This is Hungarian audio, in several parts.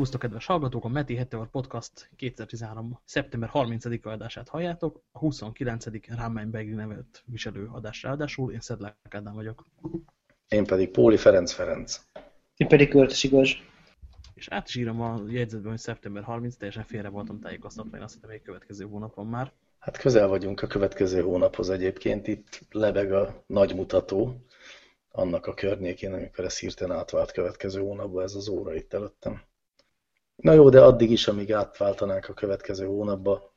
Szervusztok, kedves hallgatók! A Meti Heteor Podcast 2013. szeptember 30. adását halljátok. A 29. Rámány Begri nevet viselő adás ráadásul. Én Szedlák Ádám vagyok. Én pedig Póli Ferenc Ferenc. Én pedig Körtes Igaz. És át is írom a jegyzetben, hogy szeptember 30, teljesen félre voltam tájékoztatva, én azt hiszem, még következő hónapon már. Hát közel vagyunk a következő hónaphoz egyébként, itt lebeg a nagy mutató annak a környékén, amikor ez hirtelen átvált következő hónapba, ez az óra itt előttem. Na jó, de addig is, amíg átváltanánk a következő hónapba,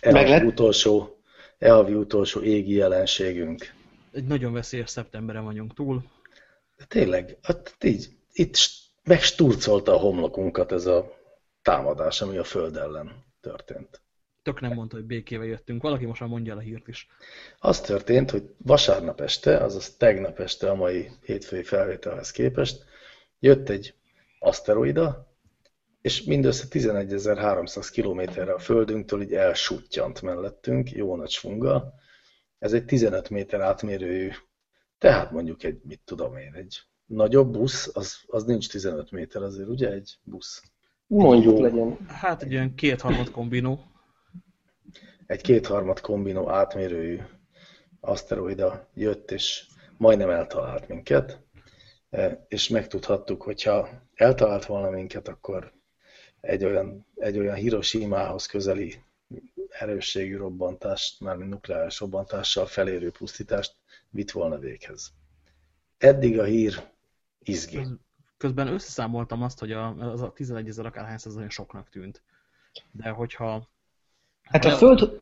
elhavi utolsó, elhavi utolsó égi jelenségünk. Egy nagyon veszélyes szeptemberen vagyunk túl. De tényleg, hát így, itt megsturcolta a homlokunkat ez a támadás, ami a Föld ellen történt. Tök nem mondta, hogy békével jöttünk. Valaki most már mondja el a hírt is. Az történt, hogy vasárnap este, azaz tegnap este a mai hétfői felvételhez képest, jött egy aszteroida, és mindössze 11.300 kilométerre a Földünktől így elsuttyant mellettünk, jó nagy svunga. Ez egy 15 méter átmérőjű, tehát mondjuk egy, mit tudom én, egy nagyobb busz, az, az nincs 15 méter azért, ugye, egy busz? Mondjuk legyen. Hát egy olyan kétharmad kombinó. Egy kétharmad kombinó átmérőjű aszteroida jött, és majdnem eltalált minket, e, és megtudhattuk, hogyha eltalált volna minket, akkor egy olyan, egy olyan Hiroshima-hoz közeli erősségű robbantást, mármint nukleáris robbantással felérő pusztítást vitt volna véghez. Eddig a hír izgi. Közben összeszámoltam azt, hogy a, az a 11 ezer akárhány az olyan soknak tűnt. De hogyha... Hát a föld,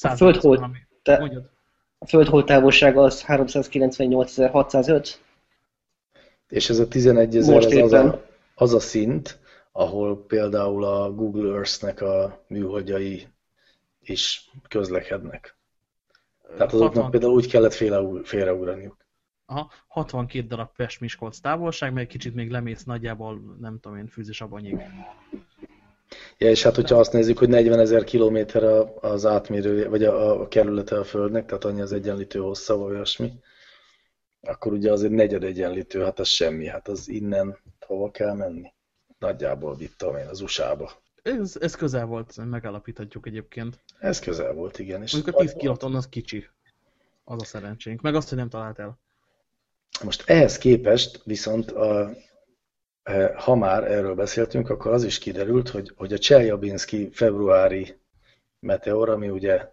a föld hold, te, a föld távolsága az 398.605. És ez a 11 ezer az, az, a, az a szint, ahol például a Google Earth-nek a műholdjai is közlekednek. Tehát azoknak 60... például úgy kellett félreugraniuk. Aha, 62 darab Pest-Miskolc távolság, meg kicsit még lemész nagyjából, nem tudom én, fűzés abanyig. Ja, és hát hogyha azt nézzük, hogy 40 ezer kilométer az átmérő, vagy a, a kerülete a Földnek, tehát annyi az egyenlítő hossza, vagy olyasmi, akkor ugye azért negyed egyenlítő, hát az semmi, hát az innen hova kell menni? Nagyjából vittem én az USA-ba. Ez, ez közel volt, megállapíthatjuk egyébként. Ez közel volt, igen. És Mondjuk a 10 kiloton az kicsi. Az a szerencsénk. Meg azt, hogy nem talált el. Most ehhez képest viszont, a, e, ha már erről beszéltünk, akkor az is kiderült, hogy, hogy a Cseljabinszki februári meteor, ami ugye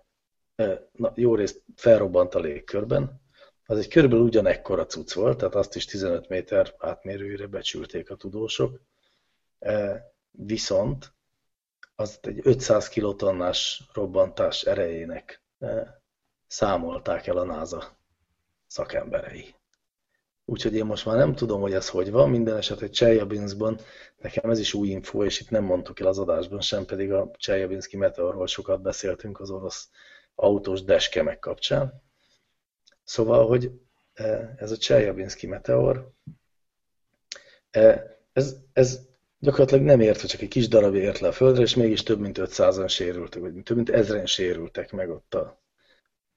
e, na, jó részt felrobbant a légkörben, az egy körülbelül ugyanekkora cucc volt, tehát azt is 15 méter átmérőjére becsülték a tudósok, viszont az egy 500 kilotonnás robbantás erejének számolták el a NASA szakemberei. Úgyhogy én most már nem tudom, hogy ez hogy van. Minden esetre Cseljabinszban nekem ez is új info, és itt nem mondtuk el az adásban sem, pedig a Cseljabinszki meteorról sokat beszéltünk az orosz autós deskemek kapcsán. Szóval, hogy ez a Cseljabinszki meteor, ez, ez gyakorlatilag nem ért, csak egy kis darab ért le a földre, és mégis több mint 500-an sérültek, vagy több mint ezren sérültek meg ott a,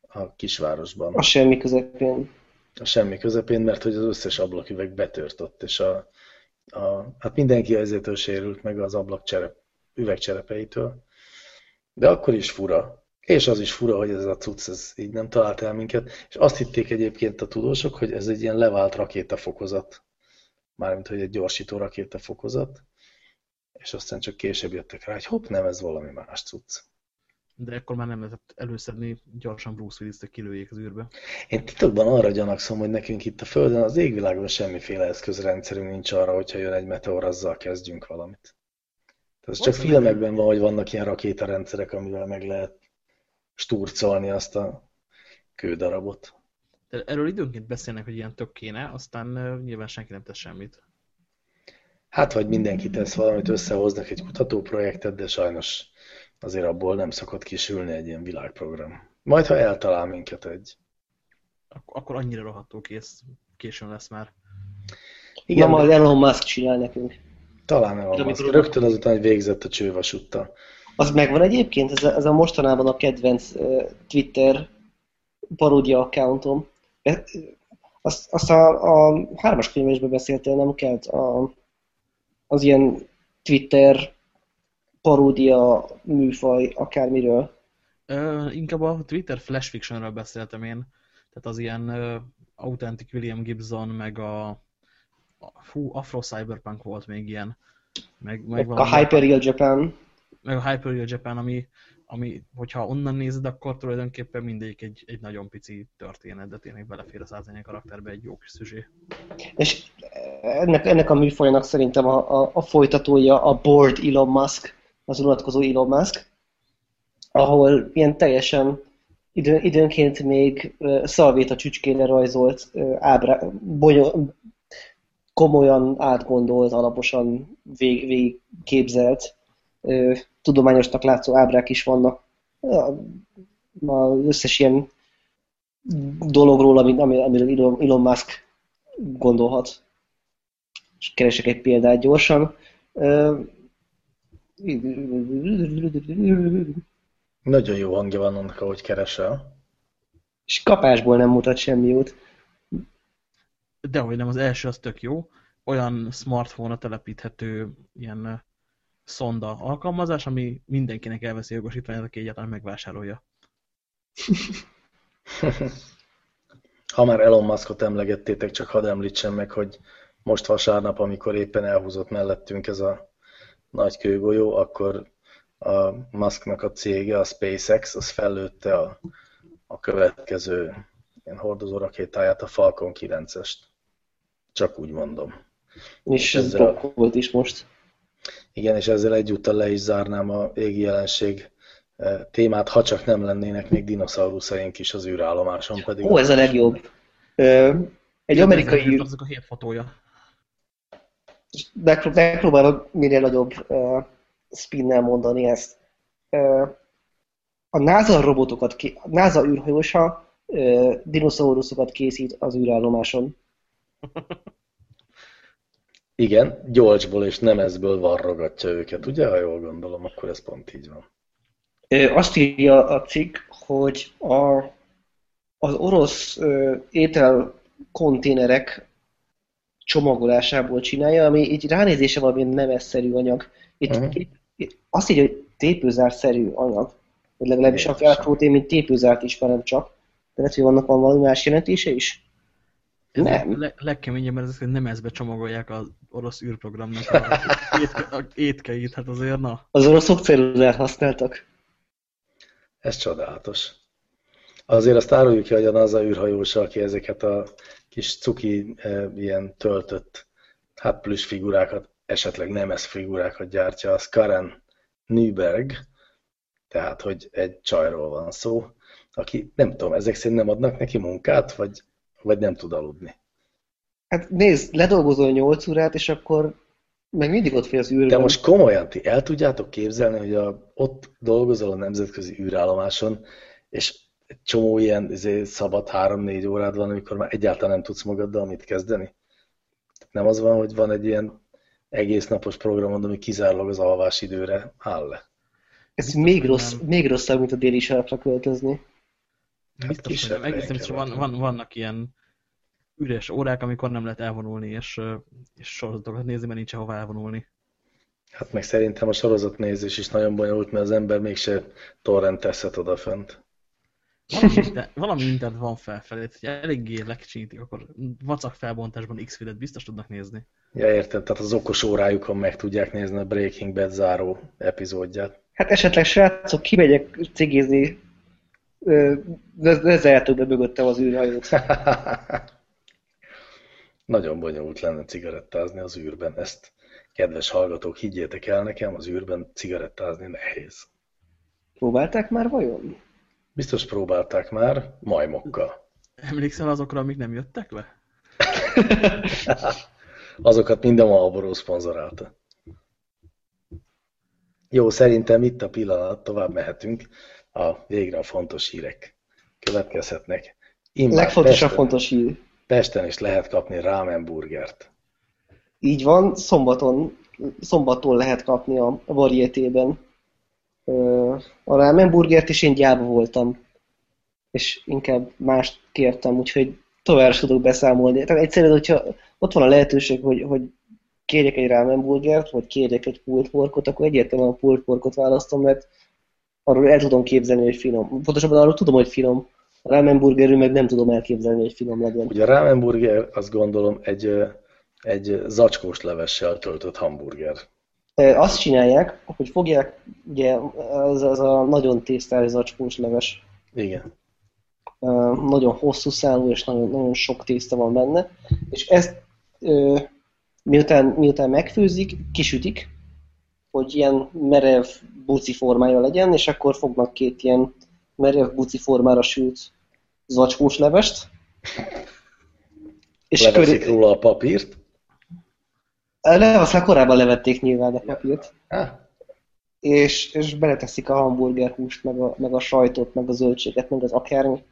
a kisvárosban. A semmi közepén a semmi közepén, mert hogy az összes ablaküveg betört ott, és a, a, hát mindenki ezért sérült meg az ablak cserep, üvegcserepeitől. De akkor is fura. És az is fura, hogy ez a cucc ez így nem talált el minket. És azt hitték egyébként a tudósok, hogy ez egy ilyen levált rakétafokozat. Mármint, hogy egy gyorsító rakétafokozat. És aztán csak később jöttek rá, hogy hopp, nem, ez valami más cucc de ekkor már nem lehetett előszedni, gyorsan Bruce Willis-t kilőjék az űrbe. Én titokban arra gyanakszom, hogy nekünk itt a Földön az égvilágban semmiféle eszközrendszerünk nincs arra, hogyha jön egy meteor, azzal kezdjünk valamit. Tehát csak filmekben van, hogy vannak ilyen rakétarendszerek, amivel meg lehet sturcolni azt a kődarabot. Erről időnként beszélnek, hogy ilyen tök kéne, aztán nyilván senki nem tesz semmit. Hát, vagy mindenki tesz valamit, összehoznak egy kutatóprojektet, de sajnos azért abból nem szokott kisülni egy ilyen világprogram. Majd, ha eltalál minket egy. Ak akkor annyira rohadtó kész, későn lesz már. Igen, Na, majd Elon Musk csinál nekünk. Talán Elon Musk. Rögtön azután, hogy végzett a csővasúttal. Az megvan egyébként? Ez a, ez a mostanában a kedvenc uh, Twitter paródia accountom. Azt, azt a, a hármas könyvésben beszéltél, nem kell a, az ilyen Twitter paródia műfaj akármiről? Ö, inkább a Twitter flash fictionről beszéltem én. Tehát az ilyen Authentic William Gibson, meg a, a fú, Afro Cyberpunk volt még ilyen. Meg, meg a Hyperreal Japan. Meg a Hyperreal Japan, ami, ami, hogyha onnan nézed, akkor tulajdonképpen mindegyik egy, egy nagyon pici történet, de tényleg belefér a százennyi karakterbe egy jó kis szüzsé. És ennek, ennek a műfajnak szerintem a, a, a folytatója a Board Elon Musk, az unatkozó Elon Musk, ahol ilyen teljesen idő, időnként még uh, a csücskére rajzolt ábra, bonyol, komolyan átgondolt, alaposan vég, végig képzelt, uh, tudományosnak látszó ábrák is vannak. Az összes ilyen dologról, amiről Elon Musk gondolhat. És keresek egy példát gyorsan. Nagyon jó hangja van annak, ahogy keresel. És kapásból nem mutat semmi jót. Dehogy nem, az első az tök jó. Olyan smartphone-ra telepíthető ilyen szonda alkalmazás, ami mindenkinek elveszi jogosítványát, aki egyáltalán megvásárolja. ha már Elon Muskot emlegettétek, csak hadd említsem meg, hogy most vasárnap, amikor éppen elhúzott mellettünk ez a nagy kőgolyó, akkor a Musknak a cége, a SpaceX, az fellőtte a, a következő ilyen hordozó rakétáját, a Falcon 9-est. Csak úgy mondom. És ez a... volt is most. Igen, és ezzel egyúttal le is zárnám a égi jelenség eh, témát, ha csak nem lennének még dinoszauruszaink is az űrállomáson. Pedig Ó, ez a legjobb. Ö, egy amerikai... Azok a hírfotója. Megpróbálok minél nagyobb uh, spinnel mondani ezt. Uh, a NASA robotokat, a NASA űrhajósa uh, dinoszauruszokat készít az űrállomáson. Igen, Gyolcsból és Nemezből varrogatja őket, ugye? Ha jól gondolom, akkor ez pont így van. Azt írja a cikk, hogy a, az orosz étel konténerek csomagolásából csinálja, ami így ránézése valami nemesszerű anyag. Itt, uh-huh. itt, azt írja, hogy tépőzárszerű anyag. Vagy legalábbis a felkót mint tépőzárt ismerem csak. De lehet, hogy vannak valami más jelentése is? Nem. Le, legkeményebb, mert ezek nem ezbe csomagolják az orosz űrprogramnak a, étke, a étkeit, hát azért na. Az oroszok cellulát használtak. Ez csodálatos. Azért azt áruljuk ki, hogy a NASA űrhajósa, aki ezeket a kis cuki e, ilyen töltött hát plusz figurákat, esetleg nem ez figurákat gyártja, az Karen Nyberg, tehát hogy egy csajról van szó, aki nem tudom, ezek szerint nem adnak neki munkát, vagy vagy nem tud aludni. Hát nézd, ledolgozol 8 órát, és akkor meg mindig ott fél az űrben. De most komolyan, ti el tudjátok képzelni, hogy a, ott dolgozol a nemzetközi űrállomáson, és egy csomó ilyen izé, szabad 3-4 órád van, amikor már egyáltalán nem tudsz magaddal mit kezdeni. Nem az van, hogy van egy ilyen egész napos programod, ami kizárólag az alvás időre áll le. Ez még, rossz, még rosszabb, mint a déli sarkra költözni. Biztos, hogy egészen biztos, van, van, vannak ilyen üres órák, amikor nem lehet elvonulni, és, és sorozatokat nézni, mert nincs hova elvonulni. Hát meg szerintem a sorozatnézés is nagyon bonyolult, mert az ember mégse torrentezhet odafönt. Valami, internet, valami internet van felfelé, hogy eléggé lekicsinítik, akkor vacak felbontásban x videót biztos tudnak nézni. Ja, értem, tehát az okos órájukon meg tudják nézni a Breaking Bad záró epizódját. Hát esetleg srácok, kimegyek cigizni vezethető be mögöttem az űrhajót. Nagyon bonyolult lenne cigarettázni az űrben. Ezt, kedves hallgatók, higgyétek el nekem, az űrben cigarettázni nehéz. Próbálták már vajon? Biztos próbálták már, majmokkal. Emlékszel azokra, amik nem jöttek le? Azokat minden Marlboro szponzorálta. Jó, szerintem itt a pillanat, tovább mehetünk a végre a fontos hírek következhetnek. Immár Legfontosabb Pesten, fontos hír. Pesten is lehet kapni rámenburgert. Így van, szombaton, szombaton lehet kapni a variétében a rámenburgert, és én gyába voltam. És inkább mást kértem, úgyhogy tovább tudok beszámolni. Tehát egyszerűen, hogyha ott van a lehetőség, hogy, hogy kérjek egy ramen burgert, vagy kérjek egy pulled porkot, akkor egyértelműen a pulled porkot választom, mert arról el tudom képzelni, hogy finom. Pontosabban arról tudom, hogy finom. A ramen burgerről meg nem tudom elképzelni, hogy finom legyen. Ugye a ramen burger, azt gondolom, egy, egy zacskós levessel töltött hamburger. Azt csinálják, hogy fogják, ugye az, az a nagyon tésztás zacskós leves, Igen. Nagyon hosszú szálú, és nagyon, nagyon sok tészta van benne, és ezt miután, miután megfőzik, kisütik, hogy ilyen merev buci formája legyen, és akkor fognak két ilyen merev buci formára sült zacskós levest, és Leveszik köré... róla a papírt. Le, azt már korábban levették nyilván a papírt, és, és beleteszik a hamburgerhúst, meg a, meg a sajtot, meg a zöldséget, meg az akármi.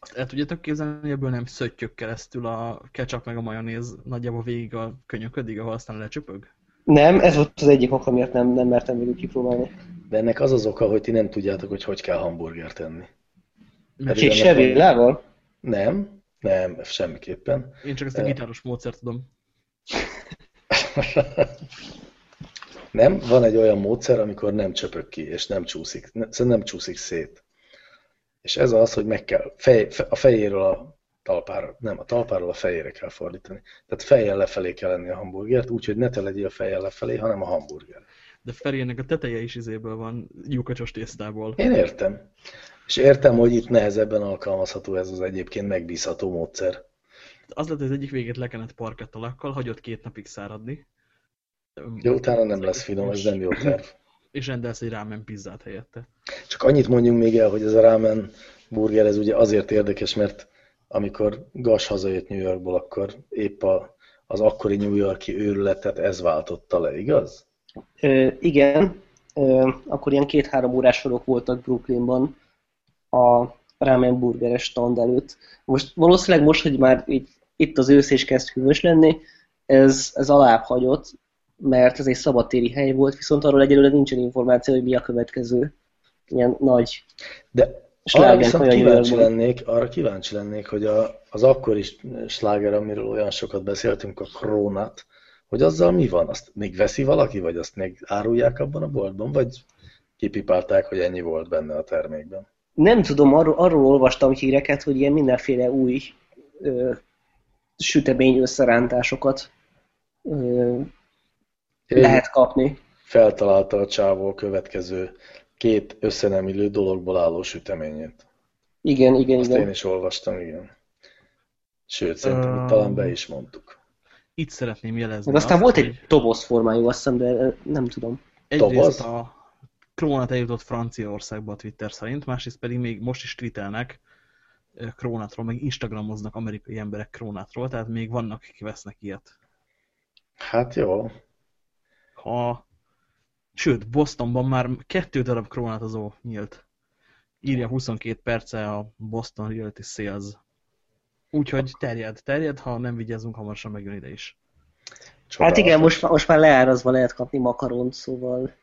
Azt el tudjátok képzelni, hogy ebből nem szöttyök keresztül a ketchup meg a majonéz nagyjából végig a könyöködig, ahol aztán lecsöpög? Nem, ez volt az egyik ok, amiért nem, nem mertem végül kipróbálni. de ennek az az oka, hogy ti nem tudjátok, hogy hogy kell hamburgert tenni. Ennek van- sevillával? Nem, nem, semmiképpen. én csak ezt a gitáros módszert tudom. Nem, van egy olyan módszer, amikor nem csöpök ki, és nem csúszik, szóval nem csúszik szét. És ez az, hogy meg kell, fej, fe- a fejéről a talpára, nem, a talpáról a fejére kell fordítani. Tehát fejjel lefelé kell lenni a hamburgert, úgyhogy ne te legyél a fejjel lefelé, hanem a hamburger. De Ferinek a teteje is izéből van, lyukacsos tésztából. Én értem. És értem, hogy itt nehezebben alkalmazható ez az egyébként megbízható módszer. Az lett, hogy az egyik végét lekenett parkettalakkal, hagyott két napig száradni. Jó, utána nem lesz finom, ez nem jó terv. És rendelsz egy rámen pizzát helyette. Csak annyit mondjunk még el, hogy ez a ramen burger, ez ugye azért érdekes, mert amikor Gas hazajött New Yorkból, akkor épp a, az akkori New Yorki őrületet ez váltotta le, igaz? Ö, igen, ö, akkor ilyen két-három órás sorok voltak Brooklynban a ramen burgeres stand előtt. Most valószínűleg most, hogy már így, itt az ősz és kezd hűvös lenni, ez, ez alább hagyott, mert ez egy szabadtéri hely volt, viszont arról egyelőre nincsen információ, hogy mi a következő ilyen nagy De arra viszont kíváncsi lennék, arra kíváncsi lennék, hogy a, az akkori sláger, amiről olyan sokat beszéltünk, a Krónát, hogy azzal mi van? Azt még veszi valaki, vagy azt még árulják abban a boltban, vagy kipipálták, hogy ennyi volt benne a termékben? Nem tudom, arról, arról olvastam híreket, hogy ilyen mindenféle új ö, sütemény összerántásokat ö, lehet kapni. feltalálta a csávó a következő két összenemillő dologból álló süteményét. Igen, igen, Azt igen. én is olvastam, igen. Sőt, szerintem itt talán be is mondtuk. Itt szeretném jelezni Meg aztán azt, volt hogy egy doboz formájú, azt hiszem, de nem tudom. egyrészt doboz? a Krónát eljutott Franciaországba a Twitter szerint, másrészt pedig még most is twittelnek ö, Krónátról, meg Instagramoznak amerikai emberek Krónátról, tehát még vannak, akik vesznek ilyet. Hát jó. Ha... Sőt, Bostonban már kettő darab krónátozó nyílt. Írja 22 perce a Boston Realty Sales. Úgyhogy terjed, terjed, ha nem vigyázunk, hamarosan megjön ide is. Hát igen, Csodálatos. most, most már leárazva lehet kapni makaront, szóval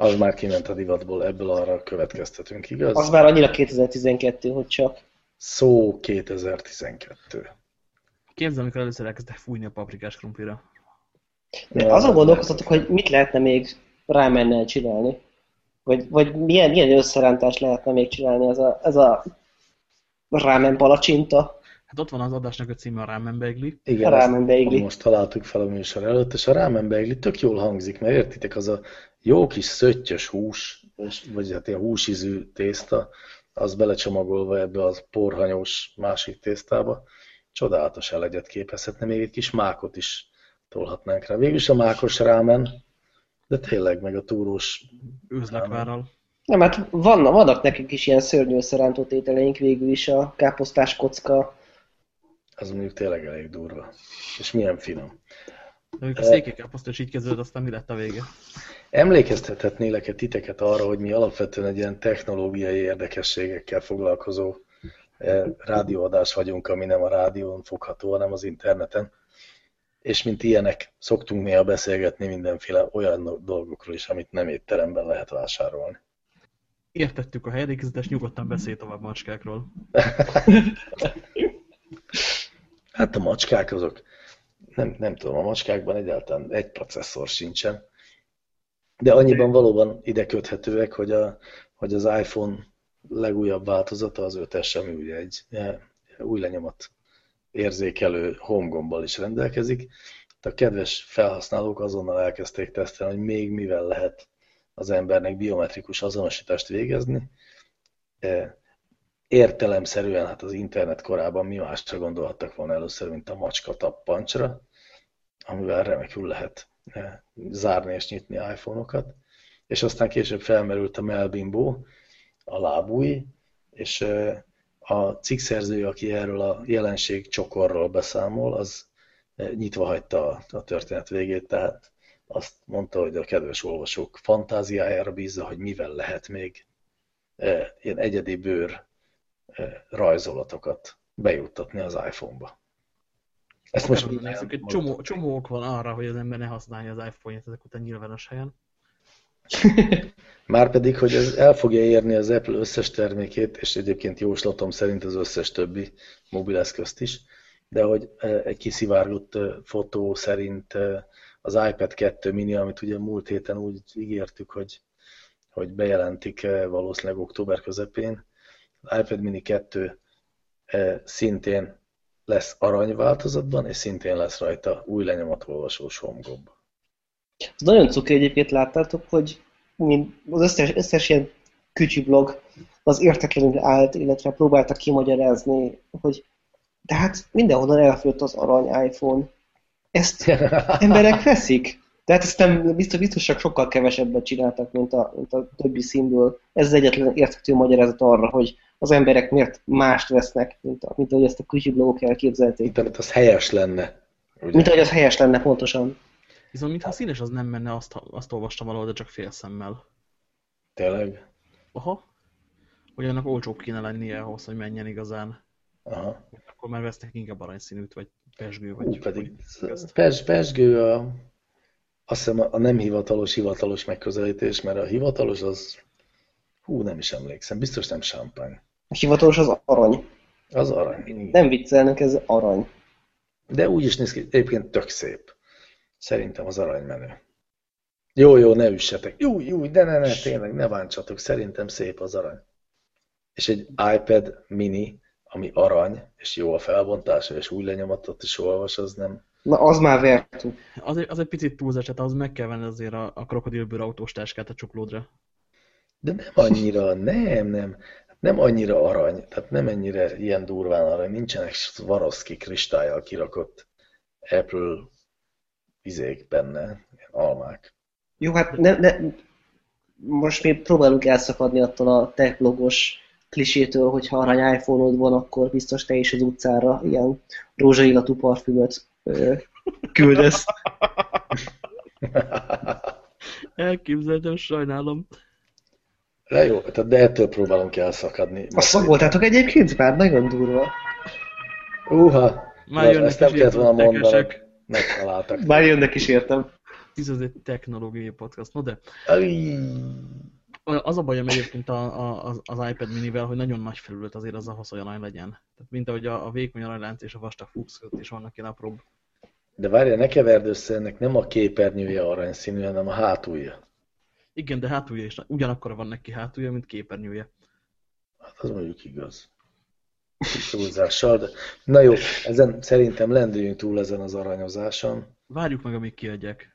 Az már kiment a divatból, ebből arra következtetünk, igaz? az már annyira 2012, hogy csak. Szó 2012. Képzeld, amikor először elkezdtek fújni a paprikás krumplira. De Na, azon gondolkoztatok, hogy mit lehetne még rámennel csinálni? Vagy, vagy milyen, milyen összerántást lehetne még csinálni ez a, ez a rámen palacsinta? Hát ott van az adásnak a címe a Ramen Beigli. Igen, A ramen ezt beigli. most találtuk fel a műsor előtt, és a ramen beigli tök jól hangzik, mert értitek, az a jó kis szöttyös hús, vagy hát ilyen húsízű tészta, az belecsomagolva ebbe az porhanyós másik tésztába, csodálatos elegyet képezhetne, még egy kis mákot is tolhatnánk rá. Végülis a mákos rámen, de tényleg meg a túrós, Őzlekvárral. Nem, hát vannak, vannak nekünk is ilyen szörnyű összerántott ételeink végül is, a káposztás kocka. Az mondjuk tényleg elég durva. És milyen finom. De amikor a székekáposzta is így kezdődött, aztán mi lett a vége? Emlékeztethetnélek-e titeket arra, hogy mi alapvetően egy ilyen technológiai érdekességekkel foglalkozó eh, rádióadás vagyunk, ami nem a rádión fogható, hanem az interneten. És mint ilyenek szoktunk néha beszélgetni mindenféle olyan dolgokról is, amit nem étteremben lehet vásárolni. Értettük a helyreigazítást, nyugodtan beszélj tovább macskákról. Hát a macskák azok nem, nem tudom, a macskákban egyáltalán egy processzor sincsen. De annyiban valóban ide köthetőek, hogy, a, hogy az iPhone legújabb változata az 5S, ami ugye egy új lenyomat érzékelő home gombbal is rendelkezik. A kedves felhasználók azonnal elkezdték tesztelni, hogy még mivel lehet az embernek biometrikus azonosítást végezni. E, értelemszerűen, hát az internet korában mi másra gondolhattak volna először, mint a macska tappancsra, amivel remekül lehet e, zárni és nyitni iPhone-okat. És aztán később felmerült a Melbimbo, a lábúj, és e, a cikkszerző, aki erről a jelenség csokorról beszámol, az nyitva hagyta a történet végét, tehát azt mondta, hogy a kedves olvasók fantáziájára bízza, hogy mivel lehet még ilyen egyedi bőr rajzolatokat bejuttatni az iPhone-ba. Ezt most nézzük, egy csomó, csomó ok van arra, hogy az ember ne használja az iPhone-ját ezek után nyilvános helyen. Márpedig, hogy ez el fogja érni az Apple összes termékét, és egyébként jóslatom szerint az összes többi mobileszközt is, de hogy egy kiszivárgott fotó szerint az iPad 2 mini, amit ugye múlt héten úgy ígértük, hogy, hogy bejelentik valószínűleg október közepén. Az iPad mini 2 eh, szintén lesz arany változatban, és szintén lesz rajta új lenyomatolvasós homgomb. Ez nagyon cuki egyébként láttátok, hogy az összes, összes ilyen kücsi blog az értekelünk állt, illetve próbáltak kimagyarázni, hogy de hát mindenhonnan elfogyott az arany iPhone. Ezt emberek veszik. Tehát ezt nem, biztos, biztos csak sokkal kevesebbet csináltak, mint a, mint a többi színből. Ez az egyetlen érthető magyarázat arra, hogy az emberek miért mást vesznek, mint, a, mint ahogy ezt a kütyüblók elképzelték. Mint az helyes lenne. Ugye? Mint ahogy az helyes lenne pontosan. Viszont mintha színes az nem menne, azt, azt olvastam valahol, de csak fél szemmel. Tényleg? Aha. Hogy annak olcsóbb kéne lennie ahhoz, hogy menjen igazán. Aha. Akkor már vesznek inkább aranyszínűt, vagy pesgő, vagy... Hú, pedig pes, pesgő a, azt hiszem a nem hivatalos, hivatalos megközelítés, mert a hivatalos az, hú, nem is emlékszem, biztos nem champagne. A hivatalos az arany. Az arany. Nem viccelnek, ez arany. De úgy is néz ki, egyébként tök szép. Szerintem az arany menő. Jó, jó, ne üssetek. Jó, jó, de ne, ne, tényleg, ne bántsatok. Szerintem szép az arany. És egy iPad mini ami arany, és jó a felbontása, és új lenyomatot is olvas, az nem... Na, az már vertú. Az, egy, az egy picit túlzás, tehát az meg kell venni azért a, a krokodilbőr autós táskát a csuklódra. De nem annyira, nem, nem. Nem annyira arany, tehát nem ennyire ilyen durván arany. Nincsenek Swarovski kristályjal kirakott Apple izék benne, almák. Jó, hát ne, ne, most mi próbálunk elszakadni attól a techlogos klisétől, hogyha arany iPhone-od van, akkor biztos te is az utcára ilyen rózsaillatú parfümöt ö, küldesz. Elképzeltem, sajnálom. De jó, tehát de ettől próbálunk elszakadni. Azt szagoltátok egyébként már? Nagyon durva. Uha, már jönnek ezt nem kellett volna mondani. Megtaláltak. Már jönnek is értem. Ez az egy technológiai podcast. No de az a bajom egyébként a, a, az, az iPad minivel, hogy nagyon nagy felület azért az ahhoz, hogy arany legyen. Tehát mint ahogy a, a vékony aranylánc és a vastag fux között is vannak ilyen apróbb. De várja, ne keverd össze, ennek nem a képernyője aranyszínű, hanem a hátulja. Igen, de hátulja is ugyanakkor van neki hátulja, mint képernyője. Hát az mondjuk igaz. Túlzással, de... Na jó, ezen szerintem lendüljünk túl ezen az aranyozáson. Várjuk meg, amíg kiadják.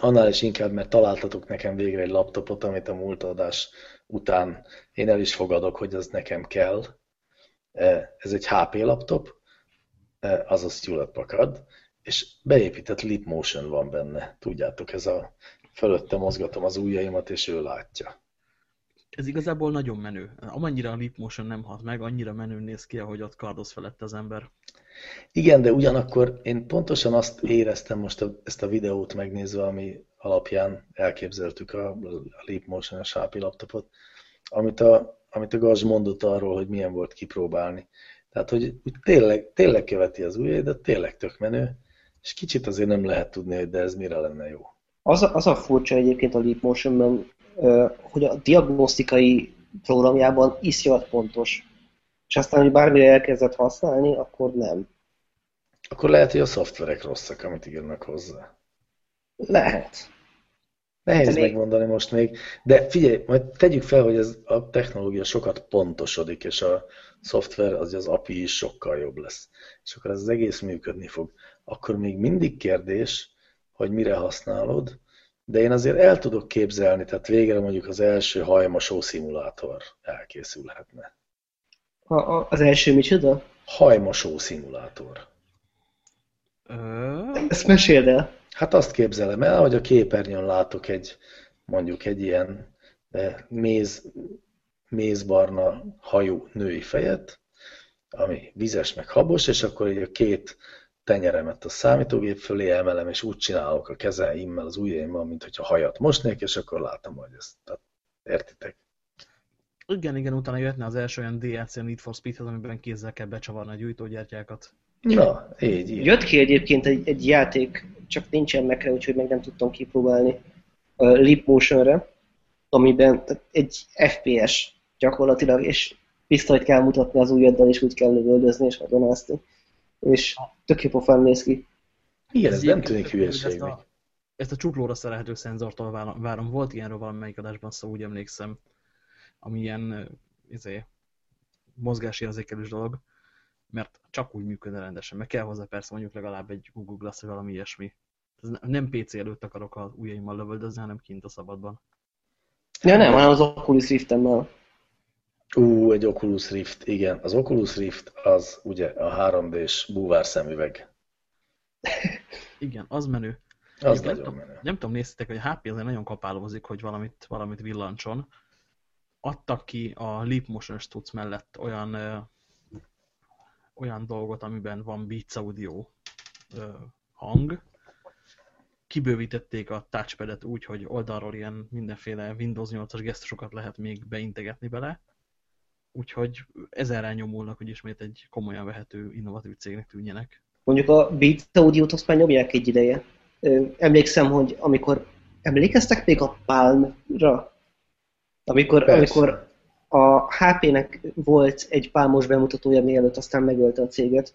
Annál is inkább, mert találtatok nekem végre egy laptopot, amit a múlt adás után én el is fogadok, hogy az nekem kell. E, ez egy HP laptop, e, azaz Hewlett Packard, és beépített Leap Motion van benne. Tudjátok, ez a fölötte mozgatom az ujjaimat, és ő látja. Ez igazából nagyon menő. Amennyire a Leap Motion nem hat meg, annyira menő néz ki, ahogy ott kardoz felett az ember. Igen, de ugyanakkor én pontosan azt éreztem most a, ezt a videót megnézve, ami alapján elképzeltük a, a Leap Motion, a Sápi laptopot, amit a, amit a Gazs mondott arról, hogy milyen volt kipróbálni. Tehát, hogy úgy tényleg, tényleg követi az ujjai, de tényleg tök menő, és kicsit azért nem lehet tudni, hogy de ez mire lenne jó. Az a, az a furcsa egyébként a Leap Motion-ben, hogy a diagnosztikai programjában iszonyat pontos és aztán, hogy bármire elkezdett használni, akkor nem. Akkor lehet, hogy a szoftverek rosszak, amit írnak hozzá. Lehet. Nehéz De még- megmondani most még, de figyelj, majd tegyük fel, hogy ez a technológia sokat pontosodik, és a szoftver, az, az API is sokkal jobb lesz. És akkor ez az egész működni fog. Akkor még mindig kérdés, hogy mire használod, de én azért el tudok képzelni, tehát végre mondjuk az első hajmosó szimulátor elkészülhetne. A, a, az első micsoda? Hajmosó szimulátor. Ezt meséld el. Hát azt képzelem el, hogy a képernyőn látok egy, mondjuk egy ilyen eh, méz, mézbarna hajú női fejet, ami vizes meg habos, és akkor így a két tenyeremet a számítógép fölé emelem, és úgy csinálok a kezeimmel, az ujjaimmal, mint hogyha hajat mosnék, és akkor látom, hogy ezt, tehát, értitek? igen, igen, utána jöhetne az első olyan DLC Need for Speedhez, amiben kézzel kell becsavarni a gyújtógyártyákat. Na, így, így. Jött ki egyébként egy, egy játék, csak nincsen megre, úgyhogy meg nem tudtam kipróbálni. A Leap Motionre, amiben tehát egy FPS gyakorlatilag, és pisztolyt kell mutatni az ujjaddal, és úgy kell lövöldözni és vadonászni. És tök jó pofán néz ki. Igen, ez nem egyébként tűnik hülyeségnek. Ezt a, ezt a csuklóra szerelhető szenzortól várom. Volt ilyenről valamelyik adásban szó, úgy emlékszem, ami ilyen izé, mozgásérzékelős dolog, mert csak úgy működne rendesen. Meg kell hozzá persze mondjuk legalább egy Google Glass vagy valami ilyesmi. Ez ne- nem PC előtt akarok az ujjaimmal lövöldözni, hanem kint a szabadban. Ja nem, hanem az Oculus Rift-emmel. Ú, egy Oculus Rift, igen. Az Oculus Rift az ugye a 3D-s búvár szemüveg. Igen, az menő. Az Egyébként nagyon nem, menő. nem tudom, néztétek, hogy a HP azért nagyon kapálózik, hogy valamit, valamit villancson. Adtak ki a Leap Motion Studs mellett olyan, ö, olyan dolgot, amiben van Beats Audio ö, hang. Kibővítették a touchpadet úgy, hogy oldalról ilyen mindenféle Windows 8-as gesztusokat lehet még beintegetni bele. Úgyhogy ezerrel nyomulnak, hogy ismét egy komolyan vehető, innovatív cégnek tűnjenek. Mondjuk a Beats Audio-t azt már nyomják egy ideje. Emlékszem, hogy amikor emlékeztek még a Palm-ra? Amikor, Persze. amikor a HP-nek volt egy pálmos bemutatója, mielőtt aztán megölte a céget,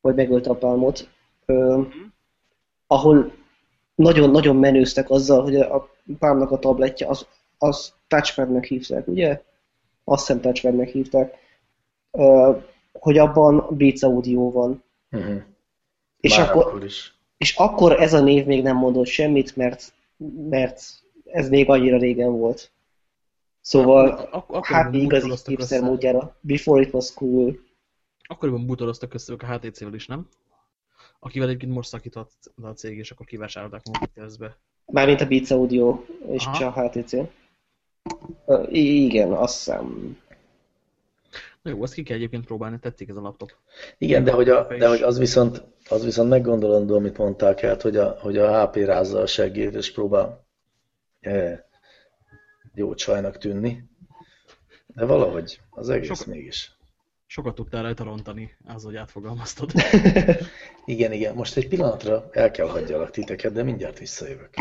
vagy megölte a Palmot, ö, ahol nagyon-nagyon menőztek azzal, hogy a Palmnak a tabletje az, az touchpadnek hívták, ugye? Azt hiszem touchpadnek hívták. Hogy abban Beats Audio van. Uh-huh. És Már akkor, akkor is. és akkor ez a név még nem mondott semmit, mert, mert ez még annyira régen volt. Szóval Ak- ak- a akkoriban HP igazi hipster módjára. Before it was cool. Akkoriban bútoroztak össze ők a HTC-vel is, nem? Akivel egyébként most szakított a cég, és akkor kivásárolták magukat keresztbe. Mármint a Beats Audio és Aha. a HTC. Igen, azt hiszem. Na jó, azt ki kell egyébként próbálni, tetszik ez a laptop. Igen, de hogy, a, de hogy az viszont, az viszont meggondolandó, amit mondták hát, hogy a, hogy a HP rázza a seggét, és próbál jó csajnak tűnni. De valahogy az egész Sok- mégis. Sokat tudtál rajta rontani, az, hogy átfogalmaztad. Igen, igen, most egy pillanatra el kell hagyjalak titeket, de mindjárt visszajövök.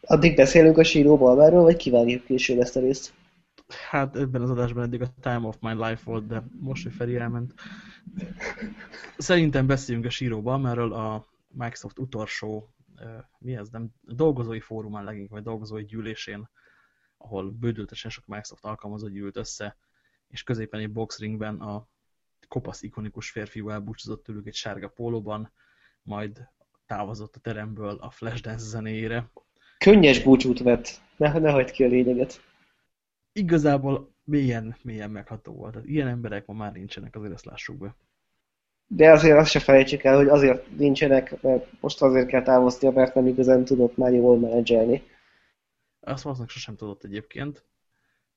Addig beszélünk a síró balmáról, vagy kivárjuk később ezt a részt? Hát ebben az adásban eddig a Time of My Life volt, de most, hogy Feri elment. Szerintem beszéljünk a síróban, mert a Microsoft utolsó, mi ez, nem, dolgozói fórumán leginkább, vagy dolgozói gyűlésén, ahol bődöltesen sok Microsoft alkalmazott gyűlt össze, és középen egy boxringben a kopasz ikonikus férfiú elbúcsúzott tőlük egy sárga pólóban, majd távozott a teremből a Flashdance zenéjére. Könnyes búcsút vett. Ne, ne hagyd ki a lényeget. Igazából mélyen, mélyen megható volt. Tehát ilyen emberek ma már nincsenek, azért ezt lássuk be. De azért azt se felejtsük el, hogy azért nincsenek, mert most azért kell távoznia, mert nem igazán tudott már jól menedzselni. Azt valószínűleg sosem tudott egyébként,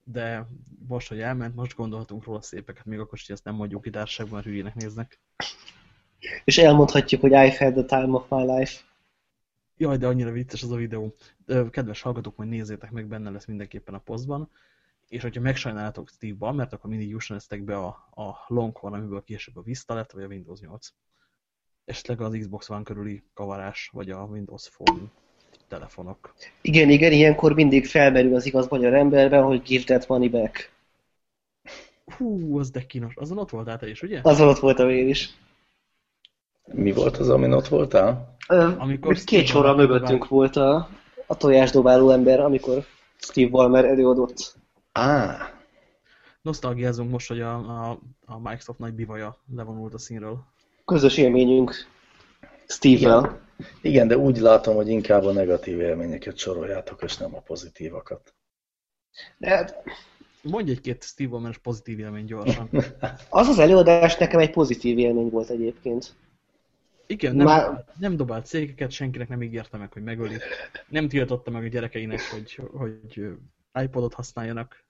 de most, hogy elment, most gondolhatunk róla szépeket, még akkor hogy ezt nem mondjuk ki társaságban, hülyének néznek. És elmondhatjuk, hogy I've had the time of my life. Jaj, de annyira vicces az a videó. Kedves hallgatók, majd nézzétek meg, benne lesz mindenképpen a posztban. És hogyha megsajnáljátok Steve Ballmert, akkor mindig jussanak be a, a Longhorn, amiből később a Vista lett, vagy a Windows 8. Esetleg az Xbox One körüli kavarás, vagy a Windows Phone telefonok. Igen, igen, ilyenkor mindig felmerül az igaz magyar emberben, hogy give that money back. Hú, az de kínos. Azon ott voltál te is, ugye? Azon ott voltam én is. Mi volt az, amin ott voltál? Amikor két Steve Ballmer mögöttünk volt a, a tojásdobáló ember, amikor Steve Ballmer előadott. Á, Nosztalgiázunk most, hogy a, a, a Microsoft nagy bivaja levonult a színről. Közös élményünk Steve-vel. igen, de úgy látom, hogy inkább a negatív élményeket soroljátok, és nem a pozitívakat. De hát Mondj egy-két Steve Ballmer pozitív élmény gyorsan. az az előadás nekem egy pozitív élmény volt egyébként. Igen, nem, Már- dobált, nem dobált cégeket, senkinek nem ígérte meg, hogy megöli. Nem tiltotta meg a gyerekeinek, hogy, hogy iPodot használjanak.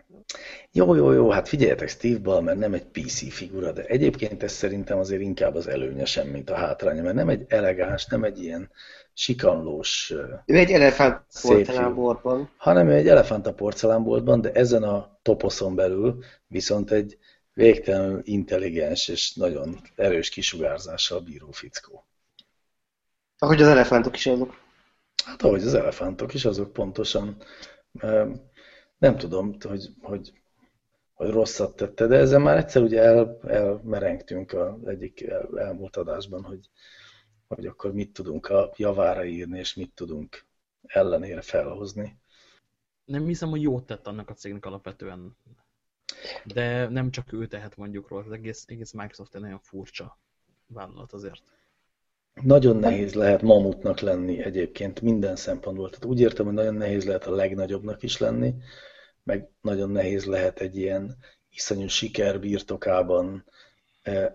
Jó, jó, jó, hát figyeljetek, Steve Ballmer nem egy PC figura, de egyébként ez szerintem azért inkább az előnye sem, mint a hátránya, mert nem egy elegáns, nem egy ilyen sikanlós, Ő egy elefánt fiú. táborban. hanem ő egy elefánt a porcelánboltban, de ezen a toposzon belül viszont egy végtelenül intelligens és nagyon erős kisugárzással bíró fickó. Ahogy az elefántok is azok. Hát ahogy az elefántok is, azok pontosan, nem tudom, hogy, hogy, hogy rosszat tette, de ezzel már egyszer ugye el, elmerengtünk az egyik el, elmúlt adásban, hogy, hogy akkor mit tudunk a javára írni, és mit tudunk ellenére felhozni. Nem hiszem, hogy jót tett annak a cégnek alapvetően. De nem csak ő tehet mondjuk róla, az egész, egész Microsoft egy nagyon furcsa vállalat azért. Nagyon nehéz lehet mamutnak lenni egyébként minden szempontból. Tehát úgy értem, hogy nagyon nehéz lehet a legnagyobbnak is lenni, meg nagyon nehéz lehet egy ilyen iszonyú siker birtokában eh,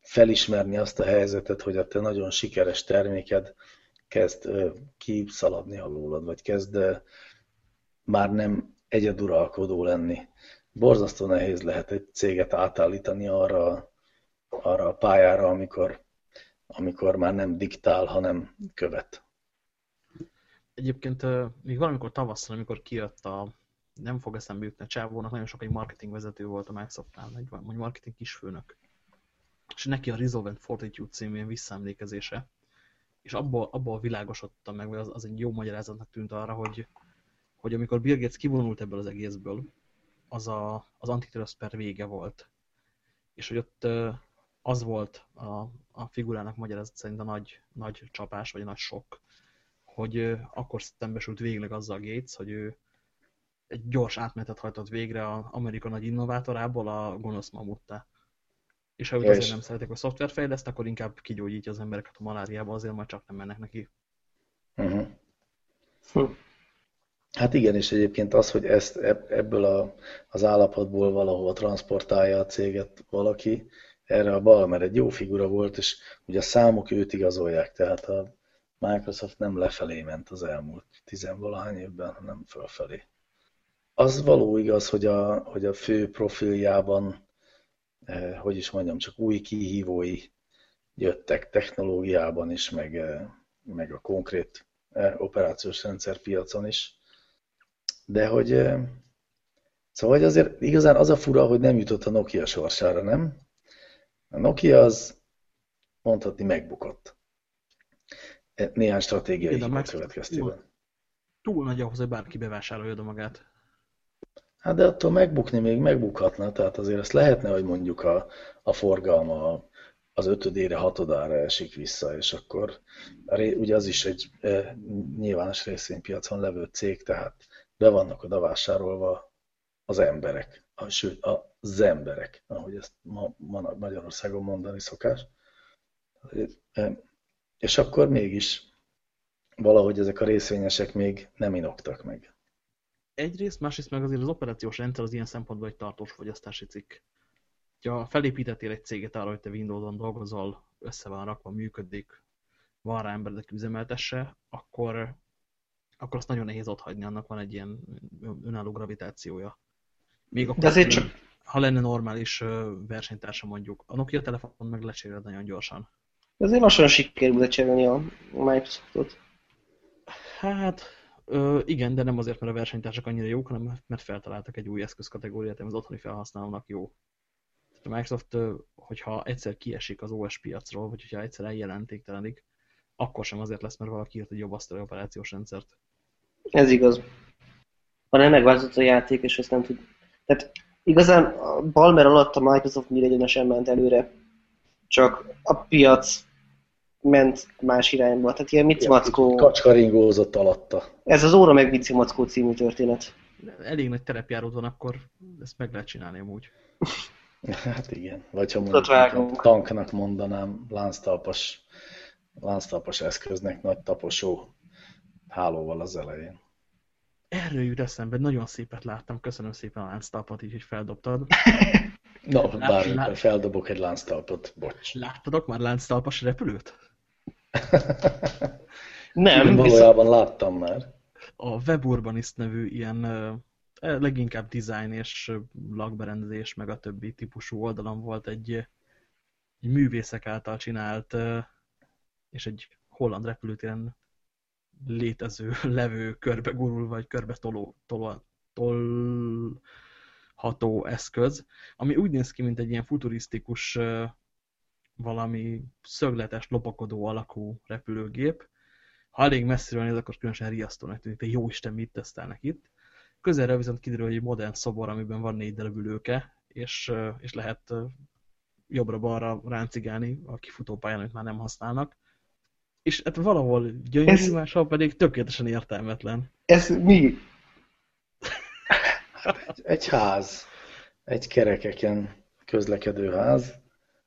felismerni azt a helyzetet, hogy a te nagyon sikeres terméked kezd eh, kiszaladni alólad, vagy kezd eh, már nem egyeduralkodó lenni. Borzasztó nehéz lehet egy céget átállítani arra, arra a pályára, amikor amikor már nem diktál, hanem követ. Egyébként még valamikor tavasszal, amikor kijött a, nem fog eszembe jutni a csávónak, nagyon sokáig marketingvezető volt a Microsoftnál, vagy vagy marketing kisfőnök. És neki a Resolvent Fortitude című visszaemlékezése, és abból, abból világosodtam meg, vagy az, az egy jó magyarázatnak tűnt arra, hogy, hogy amikor Bill Gates kivonult ebből az egészből, az a, az antitrust per vége volt. És hogy ott az volt a, a figurának magyarázat szerint a nagy, nagy csapás, vagy a nagy sok, hogy akkor szembesült végleg azzal Gates, hogy ő egy gyors átmenetet hajtott végre az Amerika nagy innovátorából a gonosz mamuttá. És ha őt Ja, azért nem szeretik, hogy szoftvert fejleszt, akkor inkább kigyógyítja az embereket a maláriába, azért majd csak nem mennek neki. Uh-huh. Hm. Hát igen, és egyébként az, hogy ezt ebb- ebből a, az állapotból valahova transportálja a céget valaki, erre a Balmer egy jó figura volt, és ugye a számok őt igazolják, tehát a Microsoft nem lefelé ment az elmúlt tizenvalahány évben, hanem fölfelé. Az való igaz, hogy a, hogy a fő profiljában, eh, hogy is mondjam, csak új kihívói jöttek technológiában is, meg, eh, meg a konkrét eh, operációs rendszer piacon is. De hogy, eh, szóval hogy azért igazán az a fura, hogy nem jutott a Nokia sorsára, nem? A Nokia az mondhatni megbukott. Eh, Néhány stratégiai hiba következtében. Túl nagy ahhoz, hogy bárki bevásárolja oda magát. Hát de attól megbukni még megbukhatna, tehát azért ezt lehetne, hogy mondjuk a, a forgalma az ötödére, hatodára esik vissza, és akkor ugye az is egy e, nyilvános részvénypiacon levő cég, tehát be vannak oda vásárolva az emberek, a, sőt az emberek, ahogy ezt ma, ma Magyarországon mondani szokás. És akkor mégis valahogy ezek a részvényesek még nem inoktak meg. Egyrészt, másrészt meg azért az operációs rendszer az ilyen szempontból egy tartós fogyasztási cikk. Ha felépítettél egy céget arra, hogy te Windows-on dolgozol, össze van rakva, működik, van rá ember, aki üzemeltesse, akkor, akkor azt nagyon nehéz otthagyni, annak van egy ilyen önálló gravitációja. Még akkor, De azért csak- ha lenne normális versenytársa mondjuk. A Nokia telefon meg lecseréled nagyon gyorsan. Azért lassan sikerült lecserélni a Microsoftot. Hát, ö, igen, de nem azért, mert a versenytársak annyira jók, hanem mert feltaláltak egy új eszközkategóriát, ami az otthoni felhasználónak jó. Tehát a Microsoft, hogyha egyszer kiesik az OS piacról, vagy hogyha egyszer eljelentéktelenik, akkor sem azért lesz, mert valaki írt egy jobb asztali operációs rendszert. Ez igaz. Ha nem megváltozott a játék, és ezt nem tud... Tehát Igazán a Balmer alatt a Microsoft mi egyenesen ment előre, csak a piac ment más irányba. Tehát ilyen micimackó... Kacskaringózott alatta. Ez az Óra meg micimackó című történet. Elég nagy terepjárót van, akkor ezt meg lehet csinálni amúgy. Hát igen. Vagy ha mondjuk tanknak mondanám, lánctalpas, lánctalpas eszköznek nagy taposó hálóval az elején. Erről jut eszembe, nagyon szépet láttam, köszönöm szépen a lánctalpat így, hogy feldobtad. Na, Lát- bár lát- feldobok egy lánctalpot, bocs. Láttadok már lánctalpas repülőt? Nem, Én viszont valójában láttam már. A Weburbanist nevű ilyen eh, leginkább design és lakberendezés, meg a többi típusú oldalon volt egy, egy művészek által csinált és egy holland repülőtéren létező, levő, körbe gurul, vagy körbe toló, toló, tolható eszköz, ami úgy néz ki, mint egy ilyen futurisztikus valami szögletes, lopakodó alakú repülőgép. Ha elég messziről néz, akkor különösen riasztónak tűnik, de jó Isten, mit tesztelnek itt. Közelre viszont kiderül, hogy egy modern szobor, amiben van négy darab ülőke, és, és lehet jobbra-balra ráncigálni a kifutópályán, amit már nem használnak. És hát valahol gyönyörű, Ez- máshol pedig tökéletesen értelmetlen. ez mi? Egy ház. Egy kerekeken közlekedő ház.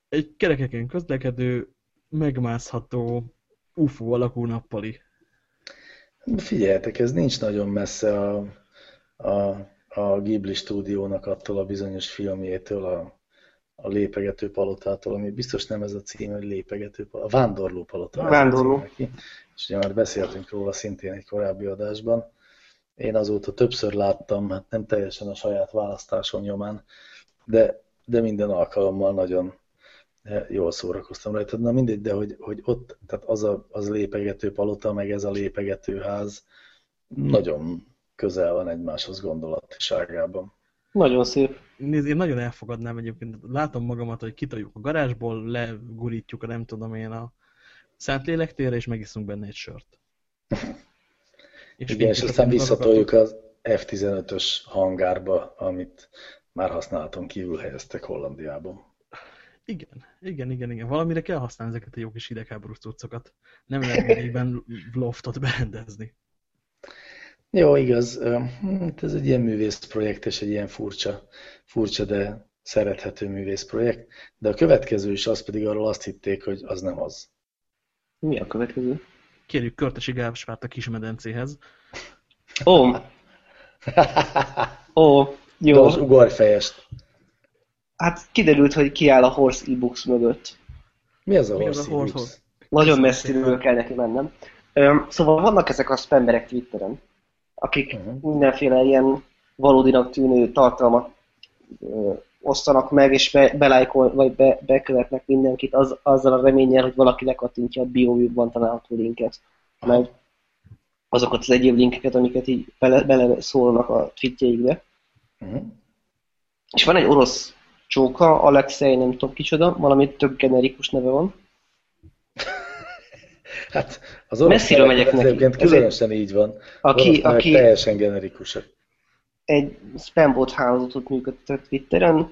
Egy kerekeken közlekedő, megmászható, UFO alakú nappali. Figyeljetek, ez nincs nagyon messze a, a, a Ghibli stúdiónak attól a bizonyos filmjétől, a, a lépegető palotától, ami biztos nem ez a cím, hogy lépegető palota, a vándorló palota. a Vándorló. neki. És ugye már beszéltünk róla szintén egy korábbi adásban. Én azóta többször láttam, hát nem teljesen a saját választásom nyomán, de, de minden alkalommal nagyon eh, jól szórakoztam rajta. Na mindegy, de hogy, hogy ott, tehát az a az lépegető palota, meg ez a lépegető ház nagyon közel van egymáshoz gondolatiságában. Nagyon szép. Nézd, én nagyon elfogadnám egyébként. Látom magamat, hogy kitoljuk a garázsból, legurítjuk a nem tudom én a Szentlélek térre, és megiszunk benne egy sört. És Igen, és aztán visszatoljuk az F-15-ös hangárba, amit már használaton kívül helyeztek Hollandiában. Igen, igen, igen, igen. Valamire kell használni ezeket a jó kis hidegháborús cuccokat. Nem lehet mindegyikben loftot berendezni. Jó, igaz. Hát Ez egy ilyen művészprojekt, és egy ilyen furcsa, furcsa, de szerethető művészprojekt. De a következő is az pedig arról azt hitték, hogy az nem az. Mi a következő? Kérjük Körtesi Gáspárt a kismedencéhez. Ó, ó, De jó. az ugorfejest. Hát kiderült, hogy kiáll a Horse e-books mögött. Mi az a Mi az a Horsey Horse- Books? Nagyon Köszönöm messziről kell neki mennem. Szóval vannak ezek a spamberek Twitteren, akik Mhm. mindenféle ilyen valódinak tűnő tartalmat ö, osztanak meg, és be, belájkol, vagy be, bekövetnek mindenkit az, azzal a reménnyel, hogy valaki lekattintja a biójukban található linket. Meg azokat az egyéb linkeket, amiket így bele, bele szólnak a tweetjeikbe. Mhm. És van egy orosz csóka, Alexei, nem tudom kicsoda, valami tök generikus neve van. Hát az orosz megyek neki. Egyébként különösen így van. Aki, aki teljesen generikusak. egy spambot hálózatot működtet Twitteren,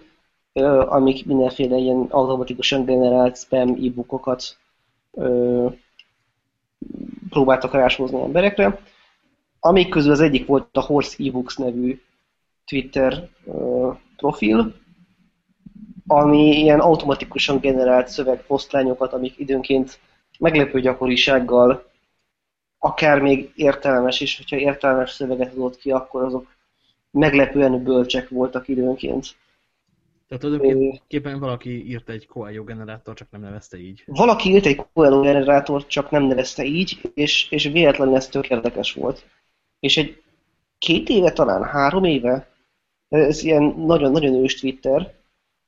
amik mindenféle ilyen automatikusan generált spam e-bookokat próbáltak ráshozni emberekre. Amik közül az egyik volt a Horse eBooks nevű Twitter profil, ami ilyen automatikusan generált szövegposztlányokat, amik időnként meglepő gyakorisággal akár még értelmes is, hogyha értelmes szöveget adott ki, akkor azok meglepően bölcsek voltak időnként. Tehát tulajdonképpen valaki írta egy Coelho generátor, csak nem nevezte így. Valaki írt egy Coelho generátort, csak nem nevezte így, és, és véletlenül ez tök érdekes volt. És egy két éve talán, három éve, ez ilyen nagyon-nagyon ős Twitter,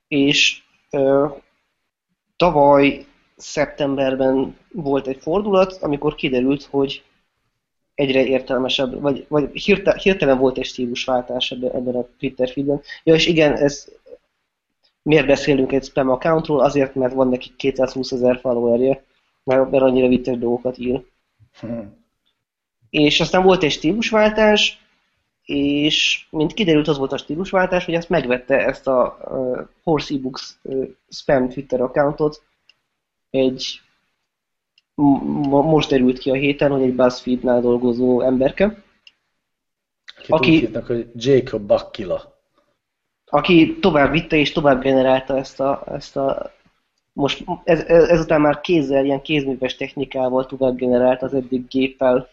és ö, tavaly szeptemberben volt egy fordulat, amikor kiderült, hogy egyre értelmesebb, vagy, vagy hirte, hirtelen volt egy stílusváltás ebben, ebben a Twitter feedben. Ja, és igen, ez miért beszélünk egy spam accountról? Azért, mert van neki 220 ezer followerje, mert, mert annyira vicces dolgokat ír. Hm. És aztán volt egy stílusváltás, és mint kiderült, az volt a stílusváltás, hogy ezt megvette ezt a uh, Horse Ebooks uh, spam Twitter accountot egy most derült ki a héten, hogy egy BuzzFeed-nál dolgozó emberke. Aki, aki hogy Jacob Bakila. Aki tovább vitte és tovább generálta ezt a, ezt a most ez, ezután már kézzel, ilyen kézműves technikával tovább generált az eddig géppel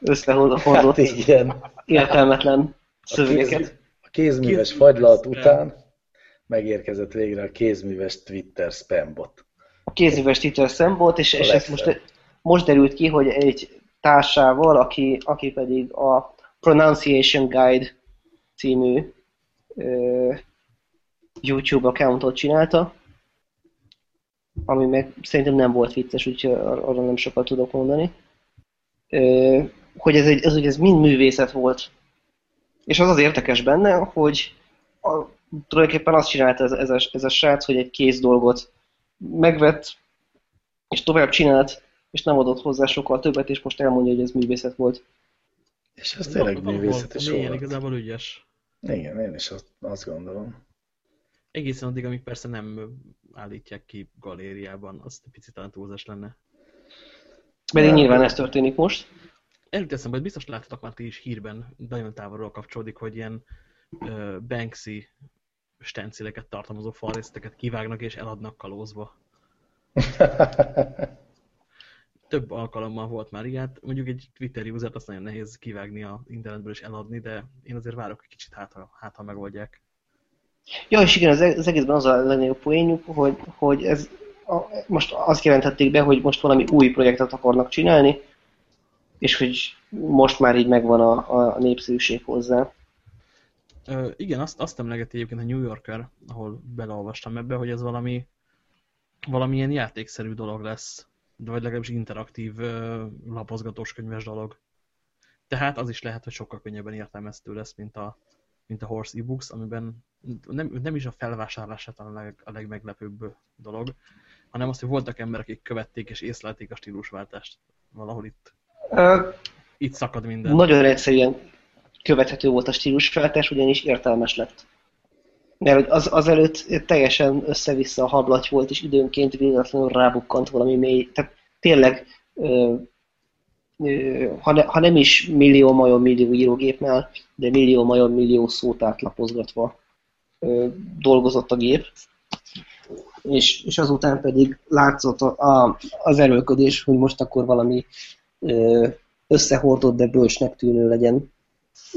összehordott hát igen. értelmetlen szövegeket. A, kéz, a kézműves Kéz, fagylalt után megérkezett végre a kézműves Twitter spambot. Kézműves Twitter spambot, és, és ez most, most derült ki, hogy egy társával, aki, aki pedig a Pronunciation Guide című ö, YouTube accountot csinálta, ami meg szerintem nem volt vicces, úgyhogy arra nem sokat tudok mondani hogy ez, egy, ez, ez mind művészet volt. És az az érdekes benne, hogy a, tulajdonképpen azt csinálta ez, ez, a, ez a srác, hogy egy kész dolgot megvett, és tovább csinált, és nem adott hozzá sokkal többet, és most elmondja, hogy ez művészet volt. És ez tényleg művészet is volt. igazából ügyes. Igen, én is azt, azt gondolom. Egészen addig, amíg persze nem állítják ki galériában, az egy picit talán túlzás lenne. Pedig nyilván ez történik most. Előtt eszembe, hogy biztos láttatok már ti is hírben, nagyon távolról kapcsolódik, hogy ilyen Banksy stencileket tartalmazó falrészteket kivágnak és eladnak kalózba. Több alkalommal volt már ilyet. Mondjuk egy Twitter user azt nagyon nehéz kivágni a internetből és eladni, de én azért várok egy kicsit, hát ha, hát, ha megoldják. Ja, és igen, az, e-, az egészben az a legnagyobb poénjuk, hogy, hogy ez most azt jelentették be, hogy most valami új projektet akarnak csinálni, és hogy most már így megvan a, a népszerűség hozzá. Ö, igen, azt, azt emlegeti egyébként a New Yorker, ahol beleolvastam ebbe, hogy ez valami valamilyen játékszerű dolog lesz, de vagy legalábbis interaktív lapozgatós könyves dolog. Tehát az is lehet, hogy sokkal könnyebben értelmeztő lesz, mint a, mint a Horse e-books, amiben nem, nem is a felvásárlását a, leg, a legmeglepőbb dolog, hanem azt, hogy voltak emberek, akik követték és észlelték a stílusváltást. Valahol itt, uh, itt szakad minden. Nagyon egyszerűen követhető volt a stílusváltás, ugyanis értelmes lett. Mert az, azelőtt teljesen össze-vissza a hablaty volt, és időnként véletlenül rábukkant valami mély. Tehát tényleg, ö, ö, ha, ne, ha nem is millió majon millió írógépnál, de millió majon millió szót átlapozgatva ö, dolgozott a gép és, és azután pedig látszott a, a, az erőlködés, hogy most akkor valami ö, összehordott, de bölcsnek tűnő legyen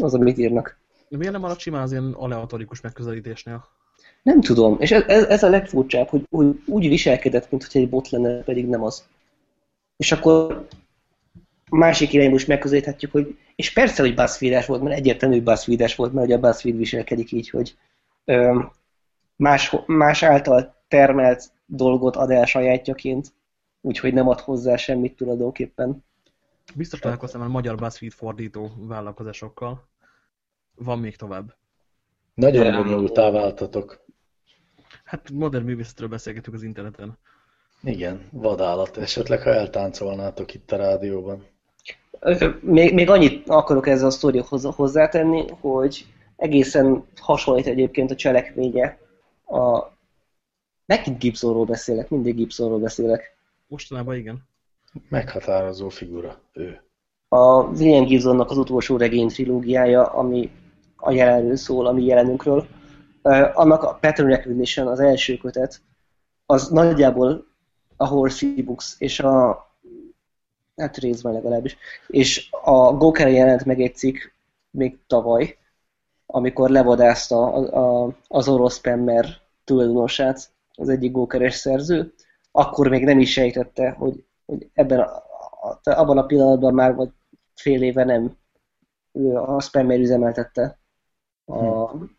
az, amit írnak. Miért nem alatt simán az ilyen aleatorikus megközelítésnél? Nem tudom, és ez, ez, ez a legfurcsább, hogy, hogy úgy viselkedett, mintha egy bot lenne, pedig nem az. És akkor másik irányból is megközelíthetjük, hogy és persze, hogy buzzfeed volt, mert egyértelmű buzzfeed volt, mert ugye a BuzzFeed viselkedik így, hogy ö, más, más által termelt dolgot ad el sajátjaként, úgyhogy nem ad hozzá semmit tulajdonképpen. Biztos találkoztam már magyar BuzzFeed fordító vállalkozásokkal. Van még tovább. Nagyon bonyolultá váltatok. Hát modern művészetről beszélgetünk az interneten. Igen, vadállat. Esetleg, ha eltáncolnátok itt a rádióban. Még, még annyit akarok ezzel a sztorihoz hozzátenni, hogy egészen hasonlít egyébként a cselekménye a Megint Gibsonról beszélek, mindig Gibsonról beszélek. Mostanában igen. Meghatározó figura, ő. A William Gibsonnak az utolsó regény trilógiája, ami a jelenről szól, ami jelenünkről. Annak a Pattern Recognition, az első kötet, az nagyjából a Horse Books és a hát részben legalábbis, és a Goker jelent meg egy cikk még tavaly, amikor levadázta a, a, az orosz Pemmer tulajdonosát, az egyik gókeres szerző, akkor még nem is sejtette, hogy, hogy ebben a, a, abban a pillanatban már vagy fél éve nem ő a spammer üzemeltette a, hmm.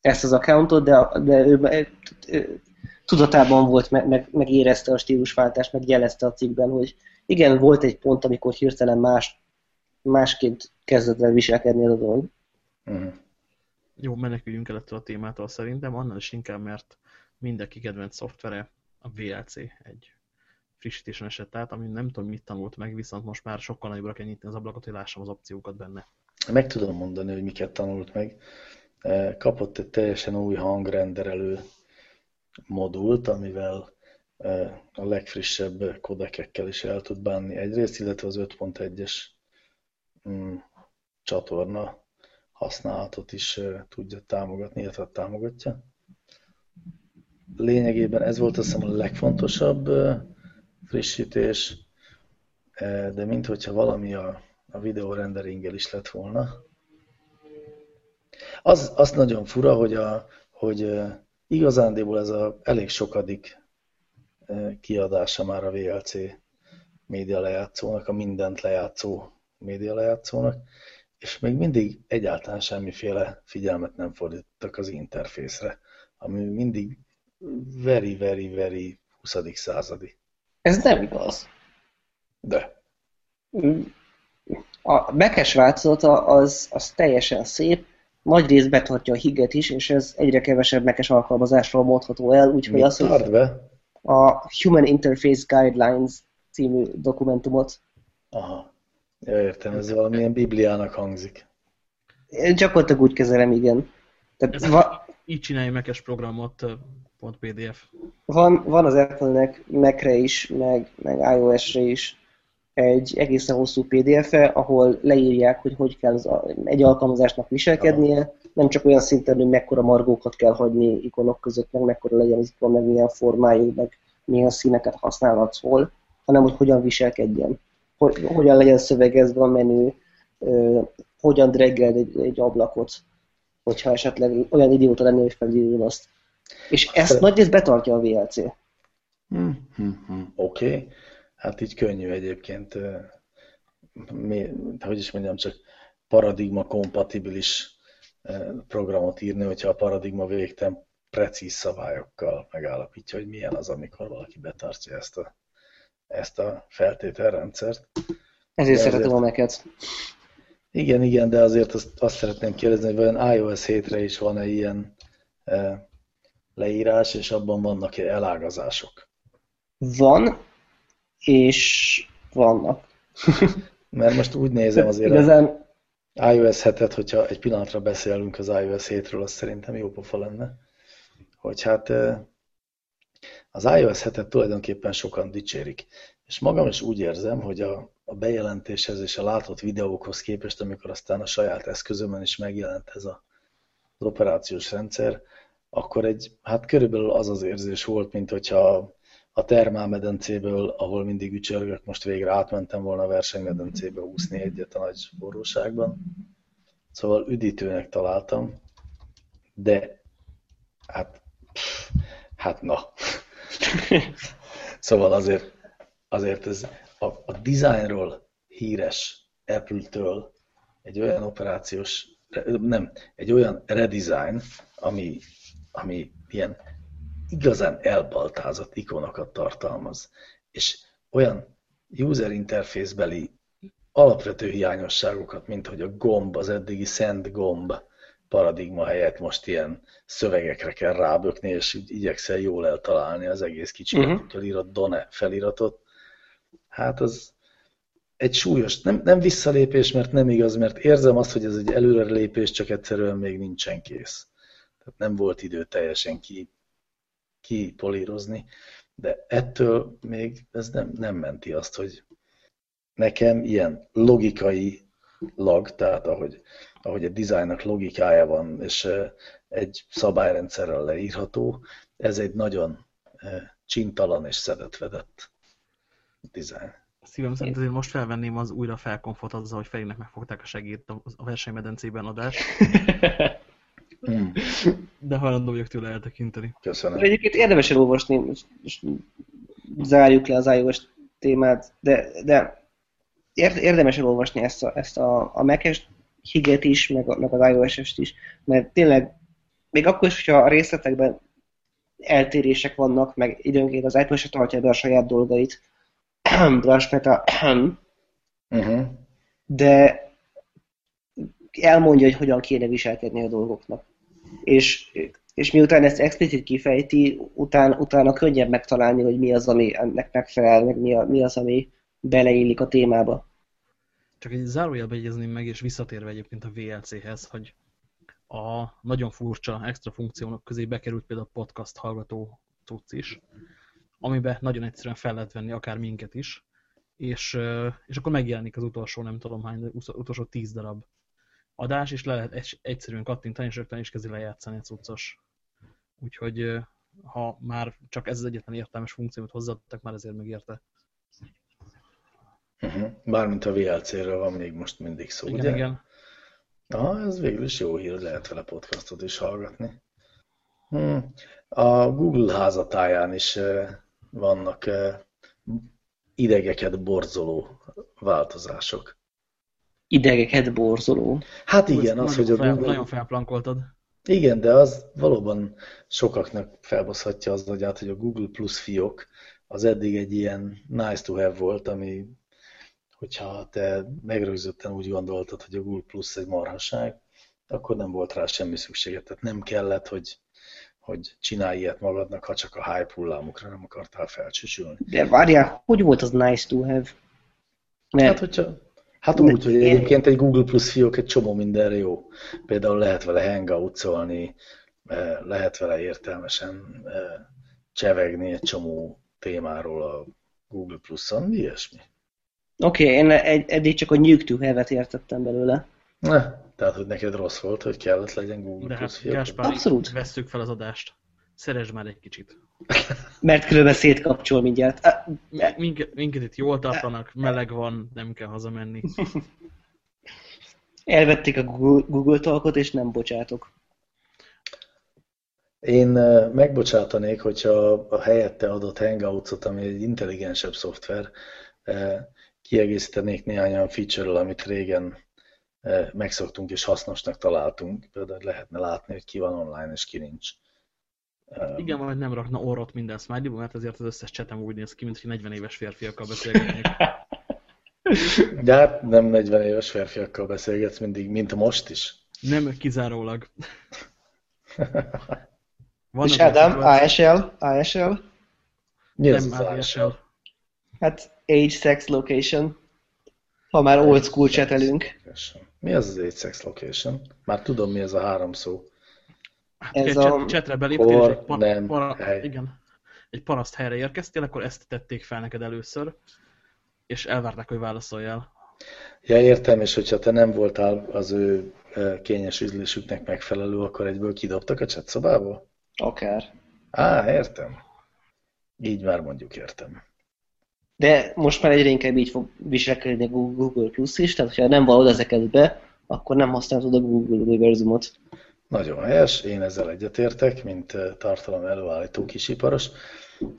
ezt az accountot, de, de ő, ő, ő tudatában volt, meg, meg, meg érezte a stílusváltást, meg jelezte a cikkben, hogy igen, volt egy pont, amikor hirtelen más, másként kezdett el viselkedni a dolog. Hmm. Jó, meneküljünk el ettől a témától szerintem, annál is inkább, mert mindenki kedvenc szoftvere, a VLC egy frissítésen esett át, ami nem tudom mit tanult meg, viszont most már sokkal nagyobbra kell nyitni az ablakot, hogy lássam az opciókat benne. meg tudom mondani, hogy miket tanult meg. Kapott egy teljesen új hangrenderelő modult, amivel a legfrissebb kodekekkel is el tud bánni egyrészt, illetve az 5.1-es mm, csatorna használatot is tudja támogatni, illetve támogatja. Lényegében ez volt azt hiszem a legfontosabb frissítés, de minthogyha valami a, a videó renderinggel is lett volna. Az, az nagyon fura, hogy, a, hogy igazándiból ez a elég sokadik kiadása már a VLC média lejátszónak, a mindent lejátszó média lejátszónak, és még mindig egyáltalán semmiféle figyelmet nem fordítottak az interfészre, ami mindig very, very, very 20. századi. Ez nem igaz. De. A mekes változata az, az teljesen szép, nagy rész betartja a higet is, és ez egyre kevesebb mekes alkalmazásról mondható el, úgyhogy azt, hogy be? a Human Interface Guidelines című dokumentumot. Aha. Ja, értem, ez valamilyen bibliának hangzik. Én gyakorlatilag úgy kezelem, igen. Tehát va- így csinálj mekes programot, .pdf. Van, van az Apple-nek Mac-re is, meg, meg iOS-re is egy egészen hosszú PDF-e, ahol leírják, hogy hogy kell egy alkalmazásnak viselkednie, nem csak olyan szinten, hogy mekkora margókat kell hagyni ikonok között, meg mekkora legyen az ikon, meg milyen formájú, meg milyen színeket használhatsz hol, hanem hogy hogyan viselkedjen, hogy, hogyan legyen szövegezve a menü, hogyan dreggeld egy, egy ablakot, hogyha esetleg olyan idióta lenni, hogy felírjon azt. És ezt nagy rész betartja a VLC. Hmm, hmm, hmm. Oké. Okay. Hát így könnyű egyébként, mi, hogy is mondjam, csak paradigma kompatibilis programot írni, hogyha a paradigma végtelen precíz szabályokkal megállapítja, hogy milyen az, amikor valaki betartja ezt a, ezt a feltételrendszert. Ezért szeretem a meket. Igen, igen, de azért azt, azt szeretném kérdezni, hogy vajon iOS 7-re is van-e ilyen e, leírás, és abban vannak-e elágazások? Van, és vannak. Mert most úgy nézem azért Igazán... a iOS 7-et, hogyha egy pillanatra beszélünk az iOS 7-ről, az szerintem jó pofa lenne, hogy hát az iOS 7-et tulajdonképpen sokan dicsérik. És magam is úgy érzem, hogy a, a bejelentéshez és a látott videókhoz képest, amikor aztán a saját eszközömön is megjelent ez a, az operációs rendszer, akkor egy, hát körülbelül az az érzés volt, mint hogyha a termálmedencéből, ahol mindig ücsörgök, most végre átmentem volna a versenymedencébe úszni egyet a nagy forróságban. Szóval üdítőnek találtam, de hát, pff, hát na. szóval azért, azért ez a, a designról híres Apple-től egy olyan operációs, nem, egy olyan redesign, ami, ami ilyen igazán elbaltázott ikonokat tartalmaz, és olyan user interface beli alapvető hiányosságokat, mint hogy a gomb, az eddigi szent gomb paradigma helyett most ilyen szövegekre kell rábökni, és igyekszel jól eltalálni az egész kicsi uh-huh. Írott Done feliratot. Hát az egy súlyos, nem, nem visszalépés, mert nem igaz, mert érzem azt, hogy ez egy előrelépés, csak egyszerűen még nincsen kész. Tehát nem volt idő teljesen ki kipolírozni, de ettől még ez nem, nem menti azt, hogy nekem ilyen logikai lag, tehát ahogy, ahogy a dizájnnak logikája van, és egy szabályrendszerrel leírható, ez egy nagyon csintalan és szedetvedett dizájn. Szívem szerint azért most felvenném az újra felkonfot azzal, hogy Ferinek megfogták a segít a versenymedencében adást. Hmm. De hajlandó vagyok tőle eltekinteni. Köszönöm. Egyébként érdemes elolvasni, és zárjuk le az iOS témát, de, de érdemes elolvasni ezt a, ezt a, a mac higet is, meg, meg az iOS-est is, mert tényleg még akkor is, hogyha a részletekben eltérések vannak, meg időnként az Apple se tartja be a saját dolgait, Brush Meta, uh-huh. de elmondja, hogy hogyan kéne viselkedni a dolgoknak. És, és miután ezt explicit kifejti, után, utána könnyebb megtalálni, hogy mi az, ami ennek megfelel, meg mi, a, mi az, ami beleillik a témába. Csak egy zárójelbe egyezném meg, és visszatérve egyébként a VLC-hez, hogy a nagyon furcsa extra funkciók közé bekerült például a podcast hallgató cucc is, amiben nagyon egyszerűen fel lehet venni akár minket is, és, és akkor megjelenik az utolsó, nem tudom hány, utolsó tíz darab adás, és le lehet egyszerűen kattintani, és rögtön is kezdi lejátszani a cuccos. Úgyhogy ha már csak ez az egyetlen értelmes funkciót hozzáadtak, már ezért megérte. Uh -huh. Bármint a VLC-ről van még most mindig szó, igen, ugye? Igen, Aha, ez végül is jó hír, lehet vele podcastot is hallgatni. Hmm. A Google házatáján is vannak idegeket borzoló változások. Idegeket borzoló? Hát igen, az, hogy a fel, Google... Nagyon felplankoltad. Igen, de az valóban sokaknak felbaszhatja az agyát, hogy a Google Plus fiók az eddig egy ilyen nice to have volt, ami, hogyha te megrögzötten úgy gondoltad, hogy a Google Plus egy marhaság, akkor nem volt rá semmi szüksége. Tehát nem kellett, hogy, hogy csinálj ilyet magadnak, ha csak a hype hullámukra nem akartál felcsücsülni. De várjál, hogy volt az nice to have? Mert... Hát, hogyha Hát úgy, hogy egyébként egy Google Plus fiók egy csomó mindenre jó. Például lehet vele hangoutolni, eh, lehet vele értelmesen eh, csevegni egy csomó témáról a Google Plus-on, ilyesmi. Oké, okay, én eddig csak a Nuke to Have-et értettem belőle. Ne, tehát, hogy neked rossz volt, hogy kellett legyen Google De Plus hát, fiók. Gáspár, Abszolút. vesszük fel az adást. Szeresd már egy kicsit. Mert különben szétkapcsol mindjárt. Minket, minket itt jól tartanak, meleg van, nem kell hazamenni. Elvették a Google, Google talkot, és nem bocsátok. Én megbocsátanék, hogyha a helyette adott Hangouts-ot, ami egy intelligensebb szoftver, kiegészítenék néhány olyan feature amit régen megszoktunk és hasznosnak találtunk. Például lehetne látni, hogy ki van online és ki nincs. Igen, vagy nem rakna orrot minden smiley mert azért az összes csetem úgy néz ki, mint hogy 40 éves férfiakkal beszélgetnék. De hát nem 40 éves férfiakkal beszélgetsz mindig, mint most is. Nem kizárólag. Van És Adam, ASL, ASL? Mi az az ASL? Hát age, sex, location. Ha már old school csetelünk. Mi az az age, sex, location? Már tudom, mi ez a három szó. Hát, ez a... csetre beléptél, és egy, par, nem, para, igen, egy paraszt helyre érkeztél, akkor ezt tették fel neked először, és elvárták, hogy válaszoljál. Ja, értem, és hogyha te nem voltál az ő kényes üzlésüknek megfelelő, akkor egyből kidobtak a chat szobából? Akár. Á, értem. Így már mondjuk értem. De most már egyre inkább így fog viselkedni a Google Plus is, tehát ha nem valod ezeket be, akkor nem használod a Google univerzumot. Nagyon helyes, én ezzel egyetértek, mint eh, tartalom előállító kisiparos.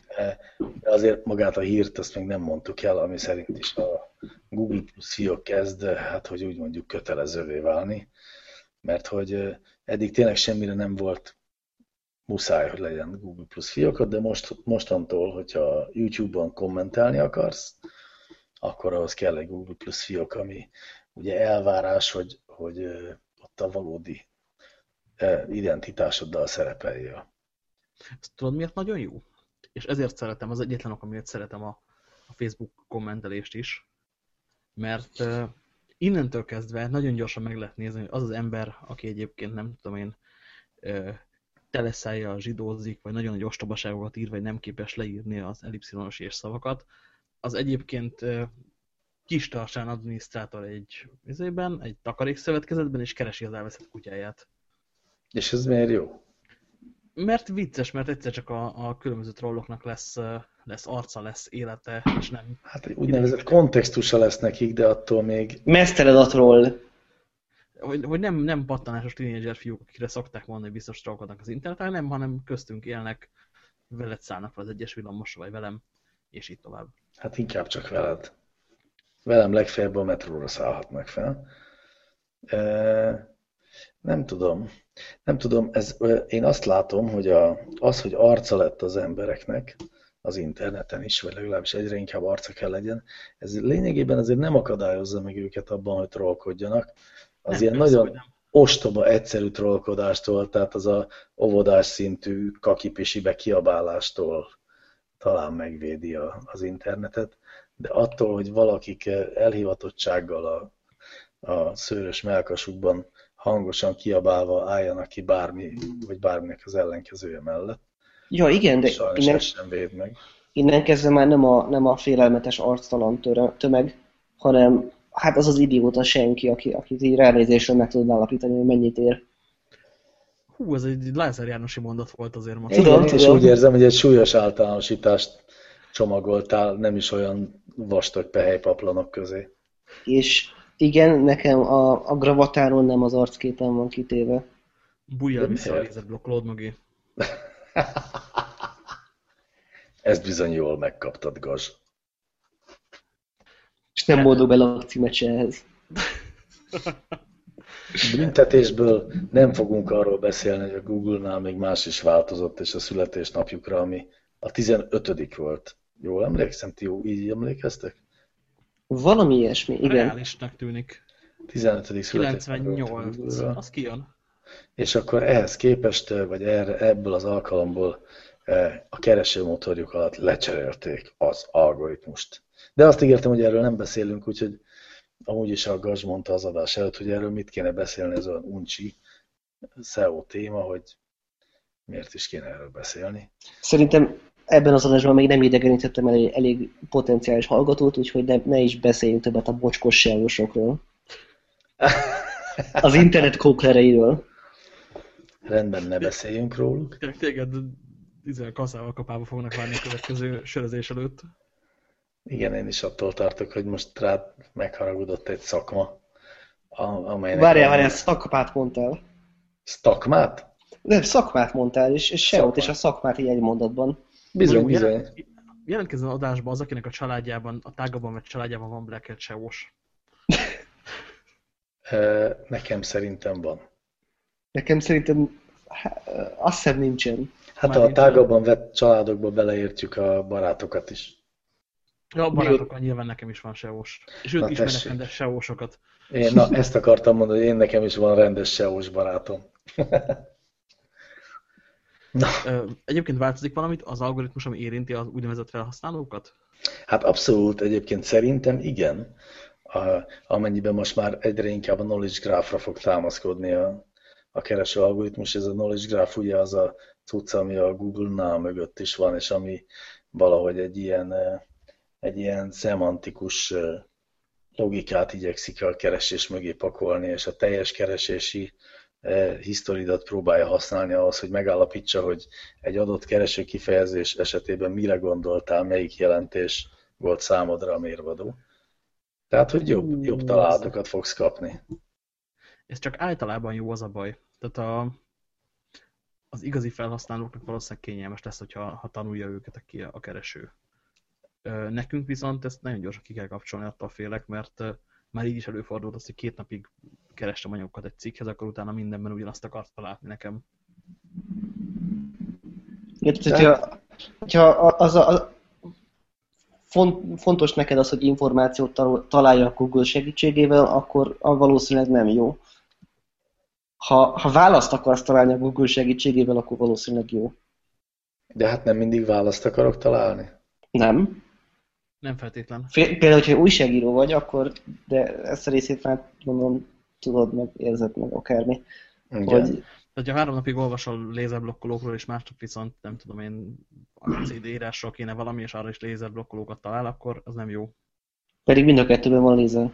Eh, de azért magát a hírt azt még nem mondtuk el, ami szerint is a Google Plus fiók kezd, eh, hát hogy úgy mondjuk kötelezővé válni, mert hogy eddig tényleg semmire nem volt muszáj, hogy legyen Google Plus fiókod, de most, mostantól, hogyha YouTube-on kommentálni akarsz, akkor ahhoz kell egy Google Plus fiók, ami ugye elvárás, hogy, hogy ott a valódi identitásoddal szerepeljél. Ezt tudod, miért nagyon jó? És ezért szeretem, az egyetlen ok, amiért szeretem a, a Facebook kommentelést is, mert uh, innentől kezdve nagyon gyorsan meg lehet nézni, hogy az az ember, aki egyébként nem tudom én, uh, teleszájjal zsidózik, vagy nagyon nagy ostobaságokat ír, vagy nem képes leírni az ellipszilonos és szavakat, az egyébként uh, kis tarsán adminisztrátor egy, egy takarékszövetkezetben, és keresi az elveszett kutyáját. És ez miért jó? Mert vicces, mert egyszer csak a, a különböző trolloknak lesz, lesz arca, lesz élete, és nem... Hát egy úgynevezett kontextusa lesz nekik, de attól még... Meszteled a troll. Hogy, hogy nem, nem pattanásos tínédzser fiúk, akire szokták mondani, hogy biztos trollkodnak az interneten, nem, hanem köztünk élnek, veled szállnak fel az egyes villamosra, vagy velem, és így tovább. Hát inkább csak veled. Velem legfeljebb a metróra szállhatnak fel. E nem tudom. Nem tudom, ez, én azt látom, hogy a, az, hogy arca lett az embereknek, az interneten is, vagy legalábbis egyre inkább arca kell legyen, ez lényegében azért nem akadályozza meg őket abban, hogy trollkodjanak. Az nem, ilyen persze, nagyon ostoba, egyszerű trollkodástól, tehát az a óvodás szintű kakipisibe kiabálástól talán megvédi a, az internetet, de attól, hogy valakik elhivatottsággal a, a szőrös melkasukban hangosan kiabálva álljanak ki bármi, vagy bárminek az ellenkezője mellett. Ja, igen, de Sajnos innen, sem véd meg. innen kezdve már nem a, nem a félelmetes arctalan tömeg, hanem hát az az idióta senki, aki, akit így ránézésről meg tudod állapítani, hogy mennyit ér. Hú, ez egy Lázár Jánosi mondat volt azért most. Tudom, Igen, és tudom. úgy érzem, hogy egy súlyos általánosítást csomagoltál, nem is olyan vastag pehelypaplanok közé. És igen, nekem a, a gravatáron nem az arcképen van kitéve. Bújjál vissza a lézerblokkolód mögé. Ezt bizony jól megkaptad, Gazs. És nem boldog bele a címet se ehhez. Büntetésből nem fogunk arról beszélni, hogy a Google-nál még más is változott, és a születésnapjukra, ami a 15 volt. Jól emlékszem, ti jó, így emlékeztek? Valami ilyesmi, igen. Reálisnak tűnik. 15. születésnapja volt a 98. Google-ra. Az kijön. És akkor ehhez képest, vagy erre, ebből az alkalomból eh, a keresőmotorjuk alatt lecserélték az algoritmust. De azt ígértem, hogy erről nem beszélünk, úgyhogy amúgy is a Gazs mondta az adás előtt, hogy erről mit kéne beszélni, ez olyan uncsi SEO téma, hogy miért is kéne erről beszélni. Szerintem ebben az adásban még nem idegenítettem el elég, elég potenciális hallgatót, úgyhogy ne, ne is beszéljünk többet a bocskos sejlosokról. Az internet kóklereiről. Rendben, ne beszéljünk róluk. Téged izé, kaszával kapába fognak várni a következő sörözés előtt. Igen, én is attól tartok, hogy most rád megharagudott egy szakma, amelynek... Várjál, van- várjál, szakmát mondtál. Szakmát? Nem, szakmát mondtál, és, és SEO-t Szakmát. és a szakmát így egy mondatban. Bizony, Jó, bizony. jelent- Jelentkezzen adásba az, akinek a családjában, a tágabban vett családjában van Black Hat SEO-s. Ö, Nekem szerintem van. Nekem szerintem azt hiszem nincsen. Hát Már a tágabban vett családokba beleértjük a barátokat is. Ja, a barátokkal nyilván nekem is van SEO-s. És ők ismernek tessék. rendes SEO-sokat. Én na, ezt akartam mondani, hogy én nekem is van rendes SEO-s barátom. na, Egyébként változik valamit az algoritmus, ami érinti az úgynevezett felhasználókat? hát abszolút egyébként szerintem igen, a, amennyiben most már egyre inkább a knowledge graph-ra fog támaszkodni a, a kereső algoritmus. Ez a knowledge graph ugye az a cucc, ami a Google-nál mögött is van, és ami valahogy egy ilyen, egy ilyen szemantikus logikát igyekszik a keresés mögé pakolni, és a teljes keresési eh, historidat próbálja használni ahhoz, hogy megállapítsa, hogy egy adott kereső kifejezés esetében mire gondoltál, melyik jelentés volt számodra a mérvadó. Tehát, hogy jobb, jobb találatokat fogsz kapni. Ez csak általában jó az a baj. Tehát a, az igazi felhasználóknak valószínűleg kényelmes lesz, hogyha ha tanulja őket a, a kereső. Nekünk viszont ezt nagyon gyorsan ki kell kapcsolni, attól félek, mert már így is előfordult az, hogy két napig kerestem anyagokat egy cikkhez, akkor utána mindenben ugyanazt akart találni nekem. Tehát, hogyha, hogyha az a, a, font, fontos neked az, hogy információt tal- találja a Google segítségével, akkor a valószínűleg nem jó. Ha, ha választ akarsz találni a Google segítségével, akkor valószínűleg jó. De hát nem mindig választ akarok találni. Nem. Nem feltétlen. Például, hogyha újságíró vagy, akkor, de ezt a részét már gondolom tudod, meg érzed meg akármi. Igen. Hogy, Tehát, ha három napig olvasol lézerblokkolókról, és másnap viszont, nem tudom én, a CD írásról kéne valami, és arra is lézerblokkolókat talál, akkor az nem jó. pedig mind a kettőben van lézer.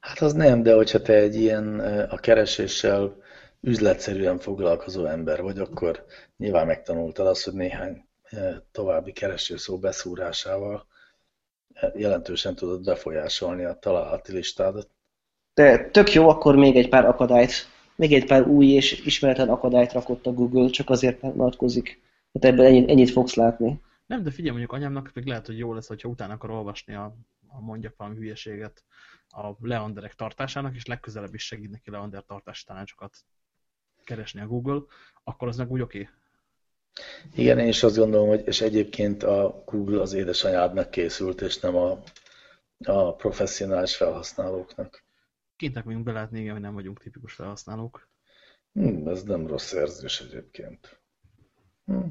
Hát az nem, de hogyha te egy ilyen a kereséssel üzletszerűen foglalkozó ember vagy, akkor nyilván megtanultad azt, hogy néhány további keresőszó beszúrásával jelentősen tudod befolyásolni a találati listádat. De tök jó, akkor még egy pár akadályt, még egy pár új és ismeretlen akadályt rakott a Google, csak azért mert vonatkozik. Hát ebből ennyit, ennyit fogsz látni. Nem, de figyelj, mondjuk anyámnak még lehet, hogy jó lesz, hogyha utána akar olvasni a, a mondjak valami hülyeséget a leanderek tartásának, és legközelebb is segít neki leander tartási tanácsokat keresni a Google, akkor az meg úgy oké. Okay. Igen, én is azt gondolom, hogy és egyébként a Google az édesanyádnak készült, és nem a, a professzionális felhasználóknak. Kintnek még belátni, igen, hogy nem vagyunk tipikus felhasználók. Hm, ez nem rossz érzés egyébként. Hm.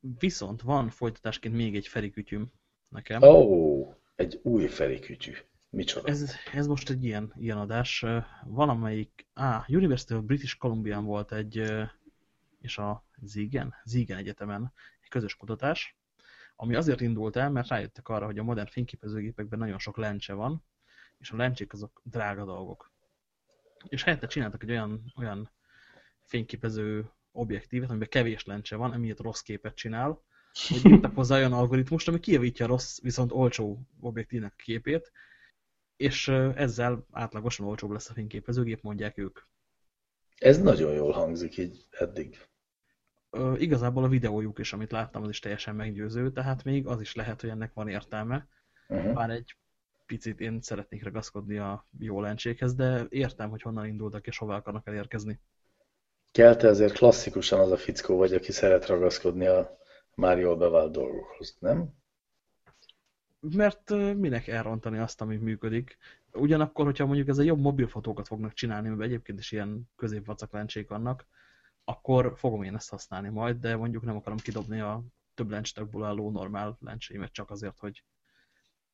Viszont van folytatásként még egy ferikütyüm, nekem. Ó, oh, egy új felékütyű. Micsoda? Ez, ez most egy ilyen, ilyen adás. Valamelyik, á, University of British columbia volt egy, és a Ziegen, Ziegen Egyetemen egy közös kutatás, ami azért indult el, mert rájöttek arra, hogy a modern fényképezőgépekben nagyon sok lencse van, és a lencsék azok drága dolgok. És helyette csináltak egy olyan, olyan fényképező objektívet, amiben kevés lencse van, emiatt rossz képet csinál, hogy írtak hozzá olyan algoritmust, ami kijavítja rossz, viszont olcsó objektívnek a képét, és ezzel átlagosan olcsóbb lesz a fényképezőgép, mondják ők. Ez nagyon jól hangzik így eddig. Igazából a videójuk is, amit láttam, az is teljesen meggyőző, tehát még az is lehet, hogy ennek van értelme. Uh -huh. Bár egy picit én szeretnék ragaszkodni a jó lencsékhez, de értem, hogy honnan indultak és hova akarnak elérkezni. Kell te ezért klasszikusan az a fickó vagy, aki szeret ragaszkodni a már jól bevált dolgokhoz, nem? Mert minek elrontani azt, ami működik. Ugyanakkor, hogyha mondjuk ez a jobb mobilfotókat fognak csinálni, mert egyébként is ilyen középvacak lencsék vannak, akkor fogom én ezt használni majd, de mondjuk nem akarom kidobni a több lencsetekből álló normál lencséimet csak azért, hogy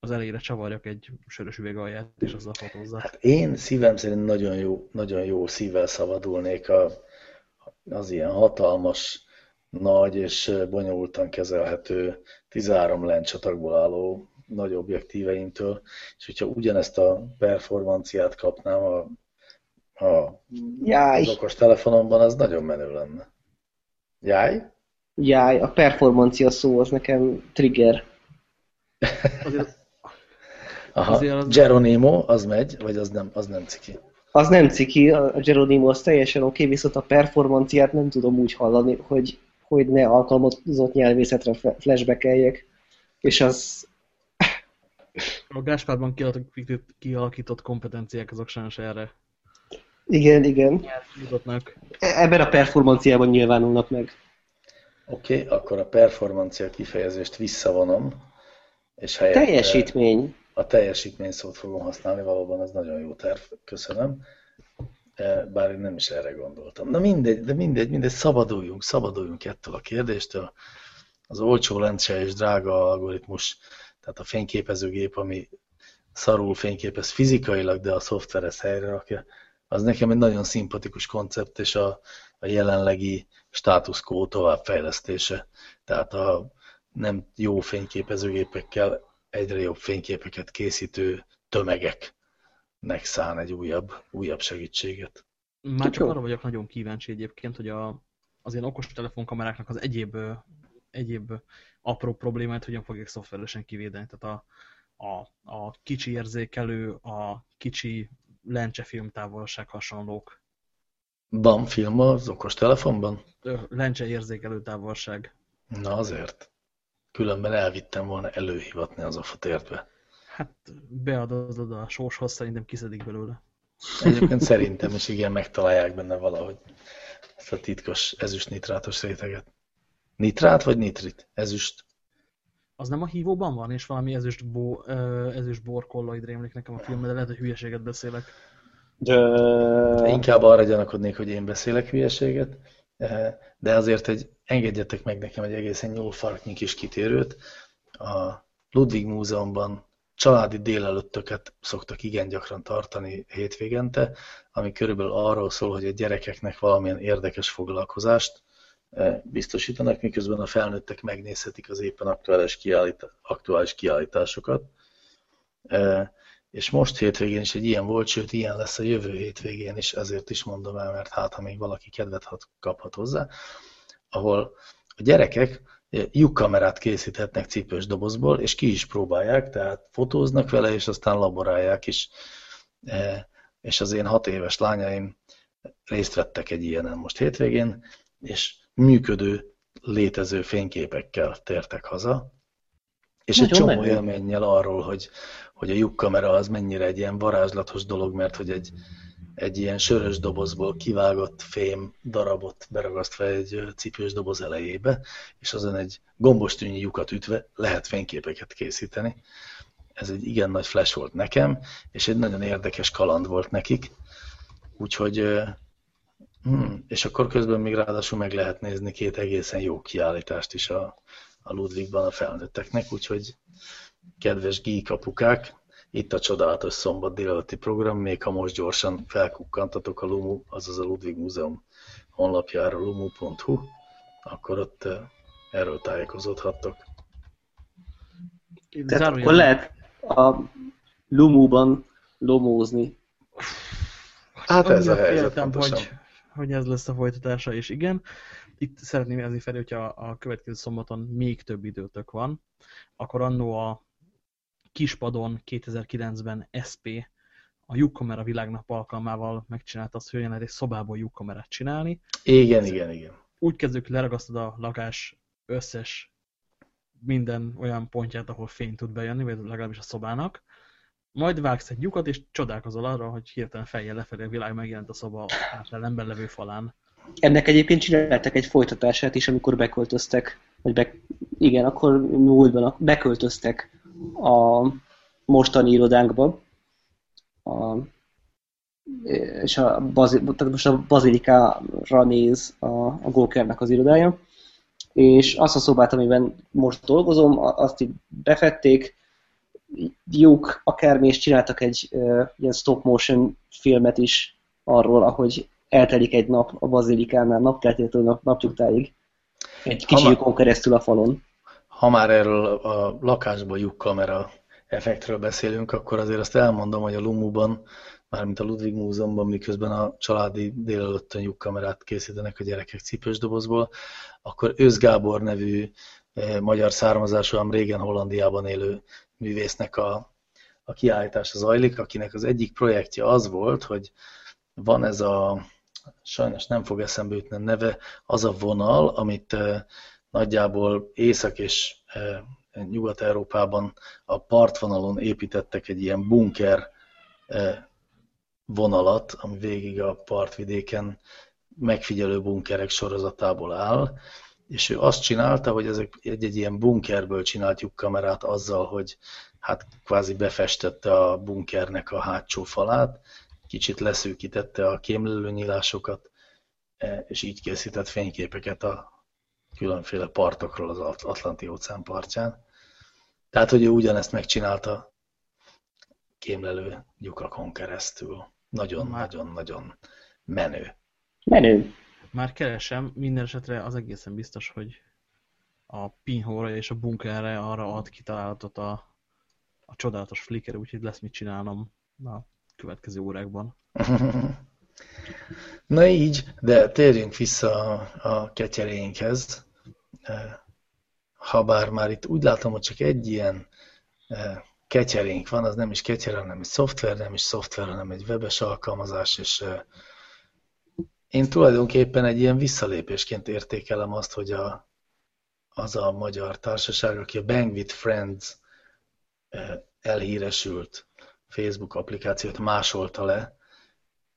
az elejére csavarjak egy sörös üveg alját, és azzal fotózzak. Hát én szívem szerint nagyon jó, nagyon jó szívvel szabadulnék a, az ilyen hatalmas, nagy és bonyolultan kezelhető 13 lencsatakból álló nagy objektíveimtől, és hogyha ugyanezt a performanciát kapnám a, a, Jaj. az okos telefonomban, az nagyon menő lenne. Jáj? Jáj, a performancia szó az nekem trigger. Azért, Aha, azért az... Geronimo, az megy, vagy az nem, az nem ciki? Az nem ciki, a Geronimo az teljesen oké, okay, viszont a performanciát nem tudom úgy hallani, hogy, hogy ne alkalmazott nyelvészetre flashbackeljek. És az... A Gáspárban kialakított, kialakított kompetenciák azok sajnos erre. Igen, igen. Ebben a performanciában nyilvánulnak meg. Oké, okay, akkor a performancia kifejezést visszavonom. És Teljesítmény a teljesítmény szót fogom használni, valóban ez nagyon jó terv, köszönöm. E, bár én nem is erre gondoltam. Na mindegy, de mindegy, mindegy, szabaduljunk, szabaduljunk ettől a kérdéstől. Az olcsó lencse és drága algoritmus, tehát a fényképezőgép, ami szarul fényképez fizikailag, de a szoftver ezt helyre rakja, az nekem egy nagyon szimpatikus koncept, és a, a jelenlegi status quo továbbfejlesztése. Tehát a nem jó fényképezőgépekkel egyre jobb fényképeket készítő tömegeknek szán egy újabb, újabb segítséget. Már csak arra vagyok nagyon kíváncsi egyébként, hogy a, az ilyen okos telefonkameráknak az egyéb, egyéb apró problémát hogyan fogják szoftveresen kivédeni. Tehát a, a, a kicsi érzékelő, a kicsi lencse filmtávolság hasonlók. Van film az okos telefonban? Lencse érzékelő távolság. Na azért. Különben elvittem volna előhivatni az afatértbe. Hát beadod a sorshoz, szerintem kiszedik belőle. Egyébként szerintem is igen, megtalálják benne valahogy ezt a titkos ezüst nitrátos réteget. Nitrát vagy nitrit? Ezüst. Az nem a hívóban van, és valami ezüst, bó, ezüst borkolloid rémlik nekem a filmben, de lehet, hogy hülyeséget beszélek. De... Inkább arra gyanakodnék, hogy én beszélek hülyeséget de azért egy, engedjetek meg nekem egy egészen jó farknyi kis kitérőt. A Ludwig Múzeumban családi délelőttöket szoktak igen gyakran tartani hétvégente, ami körülbelül arról szól, hogy a gyerekeknek valamilyen érdekes foglalkozást biztosítanak, miközben a felnőttek megnézhetik az éppen aktuális, kiállít, aktuális kiállításokat és most hétvégén is egy ilyen volt, sőt ilyen lesz a jövő hétvégén is, ezért is mondom el, mert hát ha még valaki kedvet kaphat hozzá, ahol a gyerekek lyukkamerát készíthetnek cipős dobozból, és ki is próbálják, tehát fotóznak vele, és aztán laborálják is. E, és az én hat éves lányaim részt vettek egy ilyenen most hétvégén, és működő, létező fényképekkel tértek haza, és Nagyon egy csomó élménnyel arról, hogy, hogy a lyukkamera az mennyire egy ilyen varázslatos dolog, mert hogy egy, egy ilyen sörös dobozból kivágott fém darabot beragasztva egy cipős doboz elejébe, és azon egy gombostűnyi lyukat ütve lehet fényképeket készíteni. Ez egy igen nagy flash volt nekem, és egy nagyon érdekes kaland volt nekik. Úgyhogy, hmm, és akkor közben még ráadásul meg lehet nézni két egészen jó kiállítást is a, a Ludwigban a felnőtteknek, úgyhogy kedves geek apukák, itt a csodálatos szombat délelőtti program, még ha most gyorsan felkukkantatok a Lumu, azaz a Ludwig Múzeum honlapjára lumu.hu, akkor ott eh, erről tájékozódhattok. Tehát akkor lehet a Lumu-ban lomózni. Hát ez a helyzet féltem, pontosan. hogy, hogy ez lesz a folytatása, és igen. Itt szeretném jelzni felé, hogyha a következő szombaton még több időtök van, akkor annó a Kispadon 2009-ben SP a Jukkamera világnap alkalmával megcsinált azt, hogy olyan egy szobából Jukkamerát csinálni. Igen, igen, igen. Úgy kezdők leragasztod a lakás összes minden olyan pontját, ahol fény tud bejönni, vagy legalábbis a szobának, majd vágsz egy lyukat, és csodálkozol arra, hogy hirtelen fejjel lefelé a világ megjelent a szoba átellenben levő falán. Ennek egyébként csináltak egy folytatását is, amikor beköltöztek, vagy be, igen, akkor múltban beköltöztek a mostani irodánkba, a, és a, bazi, tehát most a bazilikára néz a, a Gókernek az irodája, és azt a szobát, amiben most dolgozom, azt így befették, jók akármi, és csináltak egy uh, ilyen stop motion filmet is arról, ahogy eltelik egy nap a bazilikánál, napkeltétől nap, napnyugtáig. Egy már- lyukon keresztül a falon. Ha már erről a lakásban lyukkamera effektről beszélünk, akkor azért azt elmondom, hogy a Lumuban, mármint a Ludwig Múzeumban, miközben a családi délelőttön lyukkamerát készítenek a gyerekek cipős dobozból, akkor Ősz Gábor nevű eh, magyar származású, ám régen Hollandiában élő művésznek a, a kiállítása zajlik, akinek az egyik projektje az volt, hogy van ez a, sajnos nem fog eszembe jutni a neve, az a vonal, amit nagyjából Észak és Nyugat-Európában a partvonalon építettek egy ilyen bunker vonalat, ami végig a partvidéken megfigyelő bunkerek sorozatából áll, és ő azt csinálta, hogy ezek egy-egy ilyen bunkerből csinált lyukkamerát azzal, hogy hát kvázi befestette a bunkernek a hátsó falát, kicsit leszűkítette a kémlelő nyílásokat, eh, és így készített fényképeket a különféle partokról az At- Atlanti óceán partján. Tehát, hogy ő ugyanezt megcsinálta kémlelő lyukakon keresztül. Nagyon-nagyon-nagyon menő. Menő. Már keresem, minden esetre az egészen biztos, hogy a pinhóra és a bunkerre arra ad kitalálatot a, a csodálatos flicker, úgyhogy lesz mit csinálnom a következő órákban. Na így, de térjünk vissza a, a ketyerénkhez. Eh, Habár már itt úgy látom, hogy csak egy ilyen eh, ketyerénk van, az nem is ketyer, hanem egy szoftver, nem is szoftver, hanem egy webes alkalmazás, és eh, én tulajdonképpen egy ilyen visszalépésként értékelem azt, hogy a, az a magyar társaság, aki a Bang with Friends eh, elhíresült Facebook applikációt másolta le,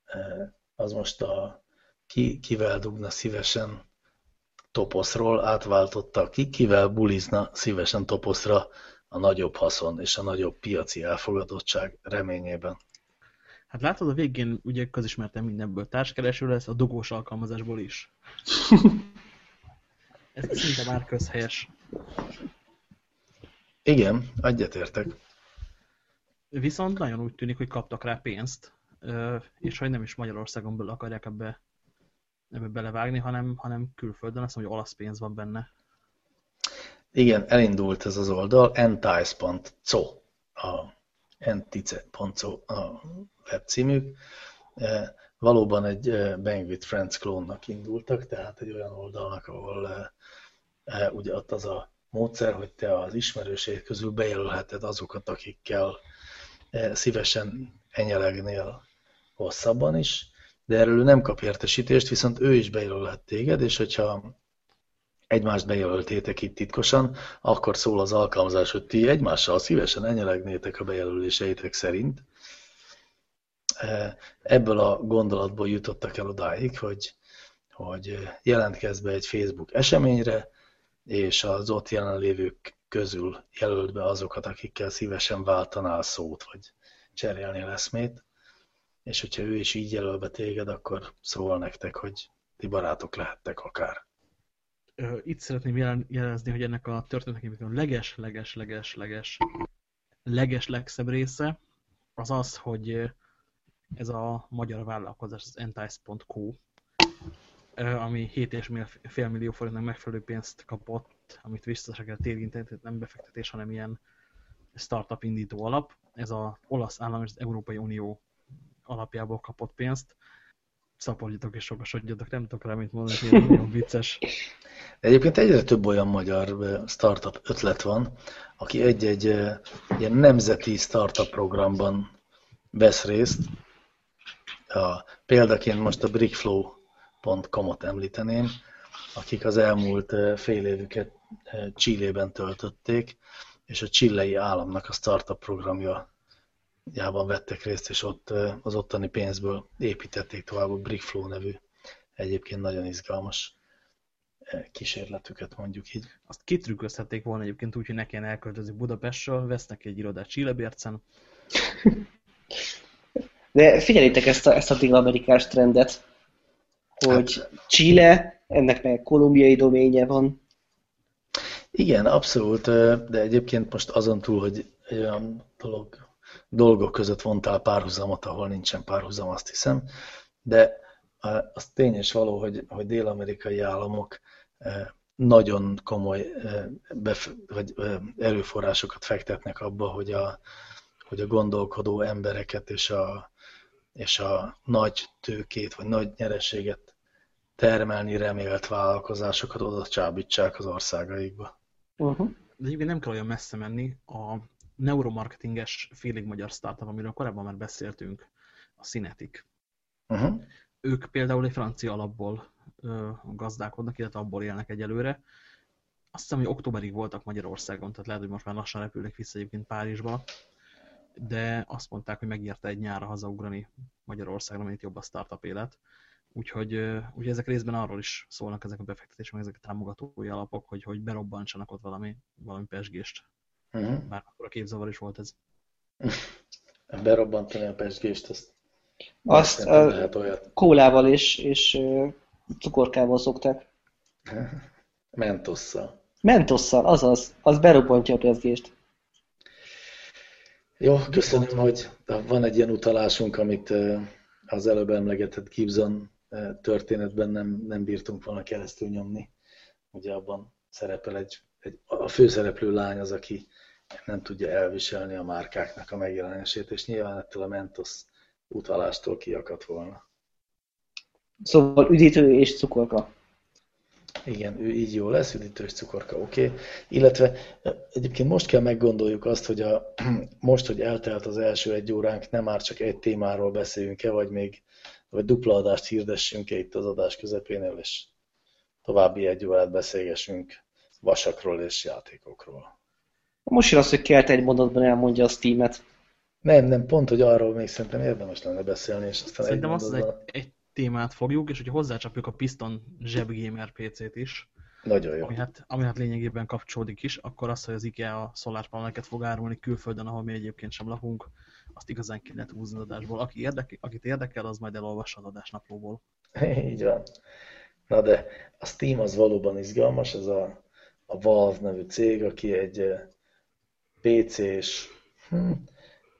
eh, az most a ki, kivel dugna szívesen toposzról átváltotta, ki kivel bulizna szívesen toposzra a nagyobb haszon és a nagyobb piaci elfogadottság reményében. Hát látod, a végén ugye közismertem mindenből társkereső lesz, a dugós alkalmazásból is. Ez szinte már közhelyes. Igen, egyetértek. Viszont nagyon úgy tűnik, hogy kaptak rá pénzt, és hogy nem is Magyarországon belül akarják ebbe, ebbe belevágni, hanem, hanem külföldön, azt hogy olasz pénz van benne. Igen, elindult ez az oldal, entice.co, a entice.co a webcímük. E, Valóban egy e, Bang with Friends klónnak indultak, tehát egy olyan oldalnak, ahol e, ugye ott az a módszer, hogy te az ismerőség közül bejelölheted azokat, akikkel szívesen enyelegnél hosszabban is, de erről ő nem kap értesítést, viszont ő is bejelölhet téged, és hogyha egymást bejelöltétek itt titkosan, akkor szól az alkalmazás, hogy ti egymással szívesen enyelegnétek a bejelöléseitek szerint. E, Ebből a gondolatból jutottak el odáig, hogy, hogy jelentkezz be egy Facebook eseményre, és az ott jelenlévők közül jelölt be azokat, akikkel szívesen váltanál szót, vagy cserélnél eszmét, és hogyha ő is így jelöl be téged, akkor szól nektek, hogy ti barátok lehettek akár. Itt szeretném jelezni, hogy ennek a történetnek a leges, leges, leges, leges, leges legszebb része az az, hogy ez a magyar vállalkozás, az entice.co, ami 7,5 millió forintnak megfelelő pénzt kapott, amit vissza kell téríteni, nem befektetés, hanem ilyen startup indító alap. Ez az olasz állam és az Európai Unió alapjából kapott pénzt. Szapoljatok és sokasodjatok, nem tudok rá mit mondani, hogy nagyon vicces. Egyébként egyre több olyan magyar startup ötlet van, aki egy-egy ilyen nemzeti startup programban vesz részt. A, példaként most a brickflow.com-ot említeném, akik az elmúlt fél évüket Csillében töltötték, és a csillei államnak a startup programja jában vettek részt, és ott az ottani pénzből építették tovább a Brickflow nevű egyébként nagyon izgalmas kísérletüket, mondjuk így. Azt kitrükközhették volna egyébként úgy, hogy ne kellene elköltözni Budapestről, vesznek egy irodát Csillebércen. De figyeljétek ezt a, ezt a dél-amerikás trendet, hogy hát, Chile, ennek meg kolumbiai doménye van. Igen, abszolút, de egyébként most azon túl, hogy egy olyan dolog, dolgok között vontál párhuzamot, ahol nincsen párhuzam, azt hiszem, de az tény és való, hogy, hogy dél-amerikai államok nagyon komoly vagy erőforrásokat fektetnek abba, hogy a, hogy a gondolkodó embereket és a, és a nagy tőkét, vagy nagy nyereséget termelni remélt vállalkozásokat oda csábítsák az országaikba. Uh-huh. De egyébként nem kell olyan messze menni. A neuromarketinges félig magyar startup, amiről korábban már beszéltünk, a Cinetic. Uh-huh. Ők például egy francia alapból ö, gazdálkodnak, illetve abból élnek egyelőre. Azt hiszem, hogy októberig voltak Magyarországon, tehát lehet, hogy most már lassan repülnek vissza egyébként Párizsba, de azt mondták, hogy megérte egy nyára hazaugrani Magyarországra, mert jobb a startup élet. Úgyhogy, ugye ezek részben arról is szólnak ezek a befektetések, ezek a támogatói alapok, hogy, hogy berobbantsanak ott valami, valami pesgést. Uh -huh. Bár akkor a képzavar is volt ez. Berobbantani a pesgést, azt azt lehet olyat. kólával és, és cukorkával szokták. Mentosszal. Mentosszal, azaz. Az berobbantja a pesgést. Jó, köszönöm, hogy van egy ilyen utalásunk, amit az előbb emlegetett Gibson történetben nem, nem bírtunk volna keresztül nyomni. Ugye abban szerepel egy, egy, a főszereplő lány az, aki nem tudja elviselni a márkáknak a megjelenését, és nyilván ettől a Mentos utalástól kiakadt volna. Szóval üdítő és cukorka. Igen, ő így jó lesz, üdítő és cukorka, oké. Okay. Illetve egyébként most kell meggondoljuk azt, hogy a, most, hogy eltelt az első egy óránk, nem már csak egy témáról beszéljünk-e, vagy még vagy dupla adást hirdessünk-e itt az adás közepénél, és további egy órát beszélgessünk vasakról és játékokról. Most jön az, hogy kelt egy mondatban elmondja a Steam-et. Nem, nem, pont, hogy arról még szerintem érdemes lenne beszélni, és aztán Szerintem azt egy, egy témát fogjuk, és hogyha hozzácsapjuk a Piston Gamer PC-t is, nagyon jó. Ami hát, ami hát lényegében kapcsolódik is, akkor az, hogy az IKEA szolárpaneleket fog árulni külföldön, ahol mi egyébként sem lakunk, azt igazán ki lehet húzni adásból. Aki érdekel, akit érdekel, az majd elolvassa az adásnaplóból. Így van. Na de a Steam az valóban izgalmas, ez a, a Valve nevű cég, aki egy PC-s hm,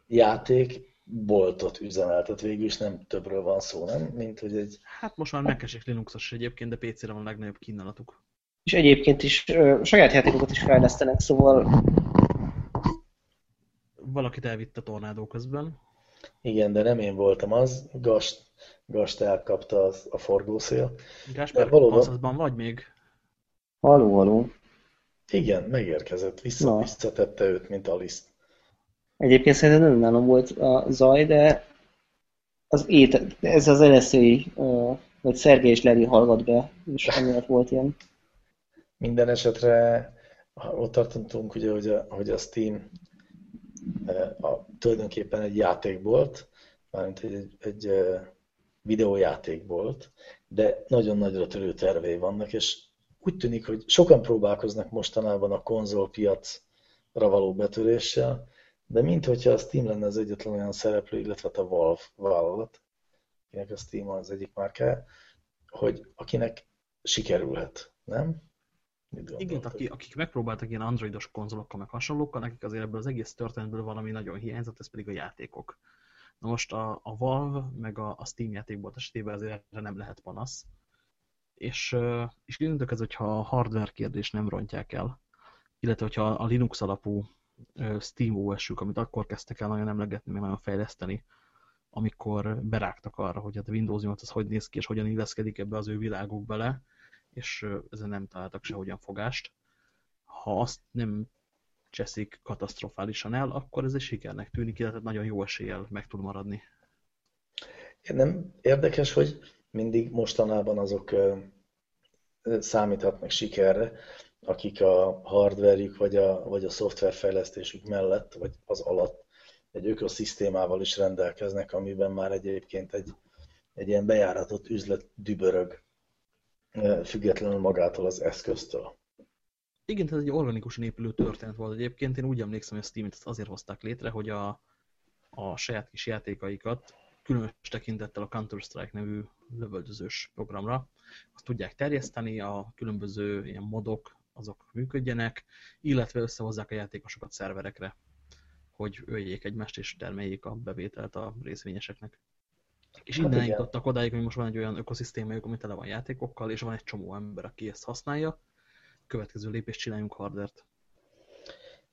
játék boltot üzemeltet, végül is nem többről van szó, nem? Mint hogy egy... Hát most már és Linuxos egyébként, de PC-re van a legnagyobb kínálatuk. És egyébként is ö, saját játékokat is fejlesztenek, szóval valakit elvitt a tornádó közben. Igen, de nem én voltam az, Gast, Gast elkapta az, a forgószél. Gásper, valóban... vagy még? Haló, haló. Igen, megérkezett, vissza, visszatette őt, mint Alice. Egyébként szerintem nem nálam volt a zaj, de az ét, ez az NSA, vagy Szergé és Leri hallgat be, és emiatt volt ilyen. Minden esetre ott tartottunk, ugye, hogy a, hogy a Steam a, tulajdonképpen egy játék volt, mármint egy, egy, egy videójáték volt, de nagyon nagyra törő tervei vannak, és úgy tűnik, hogy sokan próbálkoznak mostanában a konzolpiacra való betöréssel, de minthogyha a Steam lenne az egyetlen olyan szereplő, illetve hát a Valve vállalat, akinek a Steam az egyik márkája, hogy akinek sikerülhet, nem? Igen, akik, akik megpróbáltak ilyen androidos konzolokkal, meg hasonlókkal, nekik azért ebből az egész történetből valami nagyon hiányzott, ez pedig a játékok. Na most a, a Valve, meg a, a Steam játékból esetében azért erre nem lehet panasz. És, és innentől kezdve, hogyha a hardware kérdés nem rontják el, illetve hogyha a Linux alapú Steam OS-ük, amit akkor kezdtek el nagyon emlegetni, meg nagyon fejleszteni, amikor berágtak arra, hogy hát a Windows 8 az hogy néz ki, és hogyan illeszkedik ebbe az ő világuk bele, és ezen nem találtak sehogyan fogást. Ha azt nem cseszik katasztrofálisan el, akkor ez egy sikernek tűnik, illetve nagyon jó eséllyel meg tud maradni. Nem érdekes, hogy mindig mostanában azok számíthatnak sikerre, akik a hardverjük vagy a, vagy a szoftverfejlesztésük mellett, vagy az alatt egy ökoszisztémával is rendelkeznek, amiben már egyébként egy, egy ilyen bejáratott üzlet dübörög, függetlenül magától az eszköztől. Igen, ez egy organikusan épülő történet volt egyébként. Én úgy emlékszem, hogy a Steam-et azért hozták létre, hogy a, a saját kis játékaikat különös tekintettel a Counter-Strike nevű lövöldözős programra, azt tudják terjeszteni, a különböző ilyen modok, azok működjenek, illetve összehozzák a játékosokat szerverekre, hogy öljék egymást és termeljék a bevételt a részvényeseknek. És hát innen jutottak odáig, hogy most van egy olyan ökoszisztémájuk, ami tele van játékokkal, és van egy csomó ember, aki ezt használja. Következő lépést csináljunk hardert.